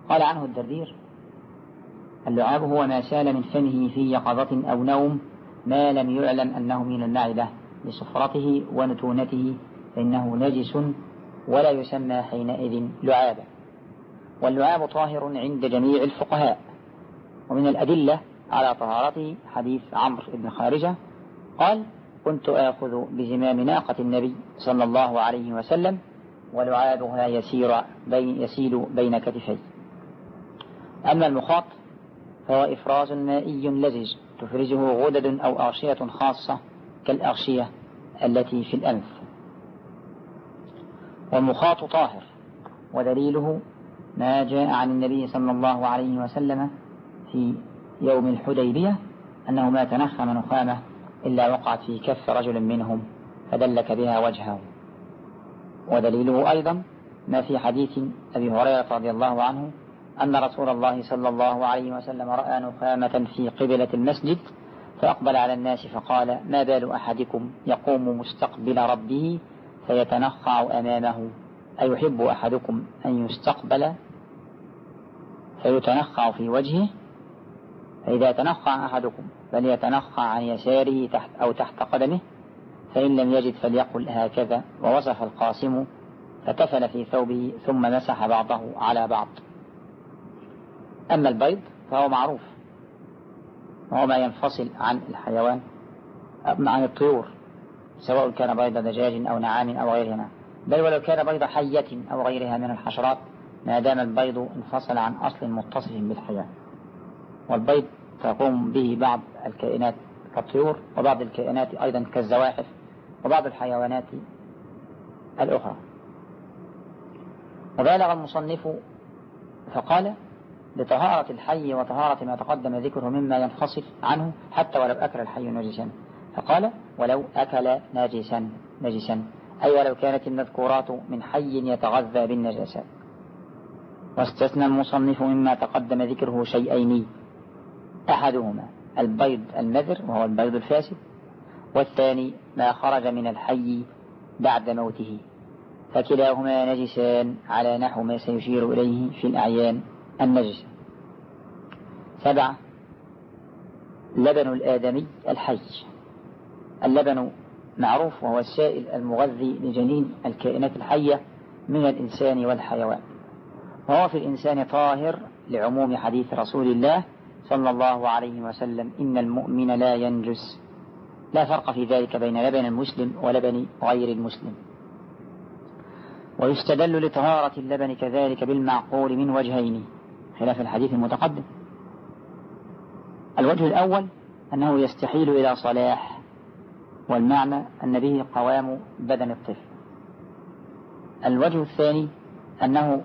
قال عنه الدردير اللعاب هو ما سال من فمه في يقظة أو نوم ما لم يعلم أنه من المعدة لصفرته ونتونته فإنه نجس ولا يسمى حينئذ لعابا واللعاب طاهر عند جميع الفقهاء. ومن الأدلة على طهارته حديث عمرو بن خارجة قال كنت آخذ بزمام ناقة النبي صلى الله عليه وسلم ولعابها يسير بين يسيل بين كتفي. أما المخاط فهو إفراز مائي لزج تفرزه غدد أو أغشية خاصة كالأغشية التي في الأنف. والمخاط طاهر ودليله ما جاء عن النبي صلى الله عليه وسلم في يوم الحديبية أنه ما تنخم نخامة إلا وقعت في كف رجل منهم فدلك بها وجهه. ودليله أيضا ما في حديث أبي هريرة رضي الله عنه أن رسول الله صلى الله عليه وسلم رأى نخامة في قبلة المسجد فأقبل على الناس فقال ما بال أحدكم يقوم مستقبل ربه فيتنخع أمامه؟ أيحب أحدكم أن يستقبل فيتنخع في وجهه؟ فإذا تنخع أحدكم فليتنخع عن يساره تحت أو تحت قدمه فإن لم يجد فليقل هكذا ووصف القاسم فكفل في ثوبه ثم مسح بعضه على بعض. أما البيض فهو معروف وهو ما ينفصل عن الحيوان عن الطيور سواء كان بيض دجاج أو نعام أو غيرهما. بل ولو كان بيض حية أو غيرها من الحشرات ما دام البيض انفصل عن أصل متصف بالحياة. والبيض تقوم به بعض الكائنات كالطيور وبعض الكائنات أيضا كالزواحف وبعض الحيوانات الأخرى. وبالغ المصنف فقال لطهارة الحي وطهارة ما تقدم ذكره مما ينفصل عنه حتى ولو أكل الحي نجسا فقال ولو أكل نجسا نجسا أي ولو كانت المذكورات من حي يتغذى بالنجاسات واستثنى المصنف مما تقدم ذكره شيئين. أحدهما البيض المذر وهو البيض الفاسد. والثاني ما خرج من الحي بعد موته. فكلاهما نجسان على نحو ما سيشير إليه في الأعيان النجسة. سبعة لبن الآدمي الحي. اللبن معروف وهو السائل المغذي لجنين الكائنات الحية من الإنسان والحيوان. وهو في الإنسان طاهر لعموم حديث رسول الله صلى الله عليه وسلم إن المؤمن لا ينجس. لا فرق في ذلك بين لبن المسلم ولبن غير المسلم. ويستدل لطهارة اللبن كذلك بالمعقول من وجهين. خلاف الحديث المتقدم. الوجه الأول أنه يستحيل إلى صلاح. والمعنى أن به قوام بدن الطفل. الوجه الثاني أنه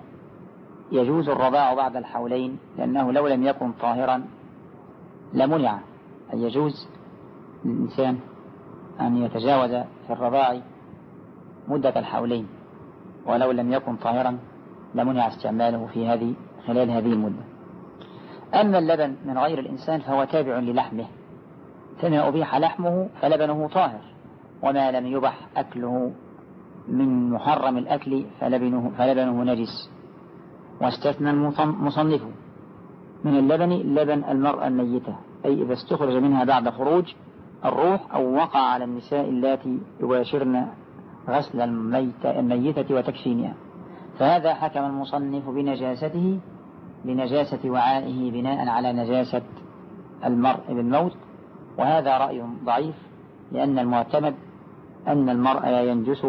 يجوز الرضاع بعد الحولين لأنه لو لم يكن طاهرا لمنع. أن يجوز للإنسان أن يتجاوز في الرضاع مدة الحولين ولو لم يكن طاهرا لمنع استعماله في هذه خلال هذه المدة. أما اللبن من غير الإنسان فهو تابع للحمه. فما أبيح لحمه فلبنه طاهر وما لم يبح أكله من محرم الأكل فلبنه, فلبنه نجس. واستثنى المصنف من اللبن لبن المرأة الميتة أي إذا استخرج منها بعد خروج الروح أو وقع على النساء اللاتي يباشرن غسل الميتة, الميتة وتكفينها فهذا حكم المصنف بنجاسته لنجاسة وعائه بناء على نجاسة المرء بالموت وهذا رأي ضعيف لأن المعتمد أن المرء لا ينجس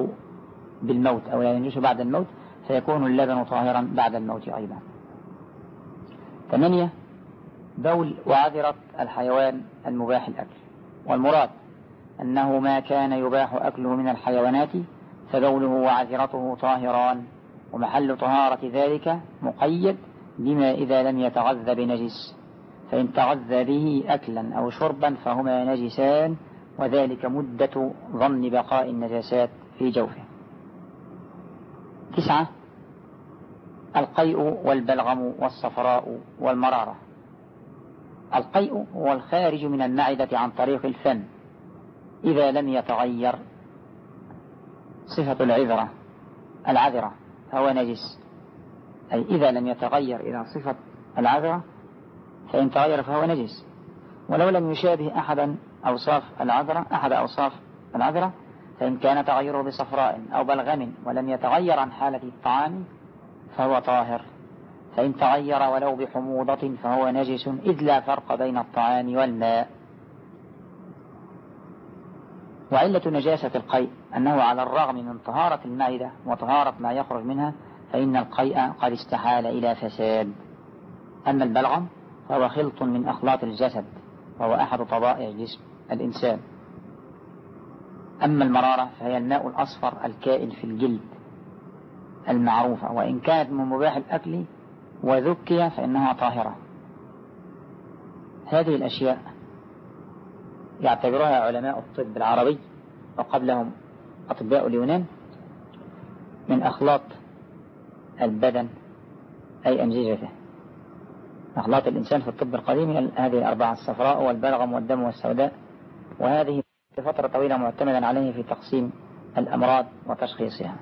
بالموت أو لا ينجس بعد الموت فيكون اللبن طاهرا بعد الموت أيضا. ثمانية بول وعذرة الحيوان المباح الأكل. والمراد أنه ما كان يباح أكله من الحيوانات فبوله وعذرته طاهران. ومحل طهارة ذلك مقيد بما إذا لم يتغذى بنجس. فإن تغذى به أكلا أو شربا فهما نجسان وذلك مدة ظن بقاء النجاسات في جوفه. تسعة القيء والبلغم والصفراء والمرارة. القيء هو الخارج من المعدة عن طريق الفم إذا لم يتغير صفة العذرة العذرة فهو نجس. أي إذا لم يتغير إلى صفة العذرة فإن تغير فهو نجس. ولو لم يشابه أحدا أوصاف العذرة أحد أوصاف العذرة فإن كان تغيره بصفراء أو بلغم ولم يتغير عن حالة الطعام فهو طاهر. فإن تغير ولو بحموضة فهو نجس إذ لا فرق بين الطعام والماء. وعلة نجاسة القيء أنه على الرغم من طهارة المعدة وطهارة ما يخرج منها فإن القيء قد استحال إلى فساد. أما البلغم فهو خلط من أخلاط الجسد وهو أحد طبائع جسم الإنسان. أما المرارة فهي الماء الأصفر الكائن في الجلد المعروفة وإن كانت من مباح الأكل وذكي فإنها طاهرة. هذه الأشياء يعتبرها علماء الطب العربي وقبلهم أطباء اليونان من أخلاط البدن أي أمزجته أخلاط الإنسان في الطب القديم هذه الأربعة الصفراء والبلغم والدم والسوداء. وهذه لفترة طويلة معتمدا عليه في تقسيم الأمراض وتشخيصها.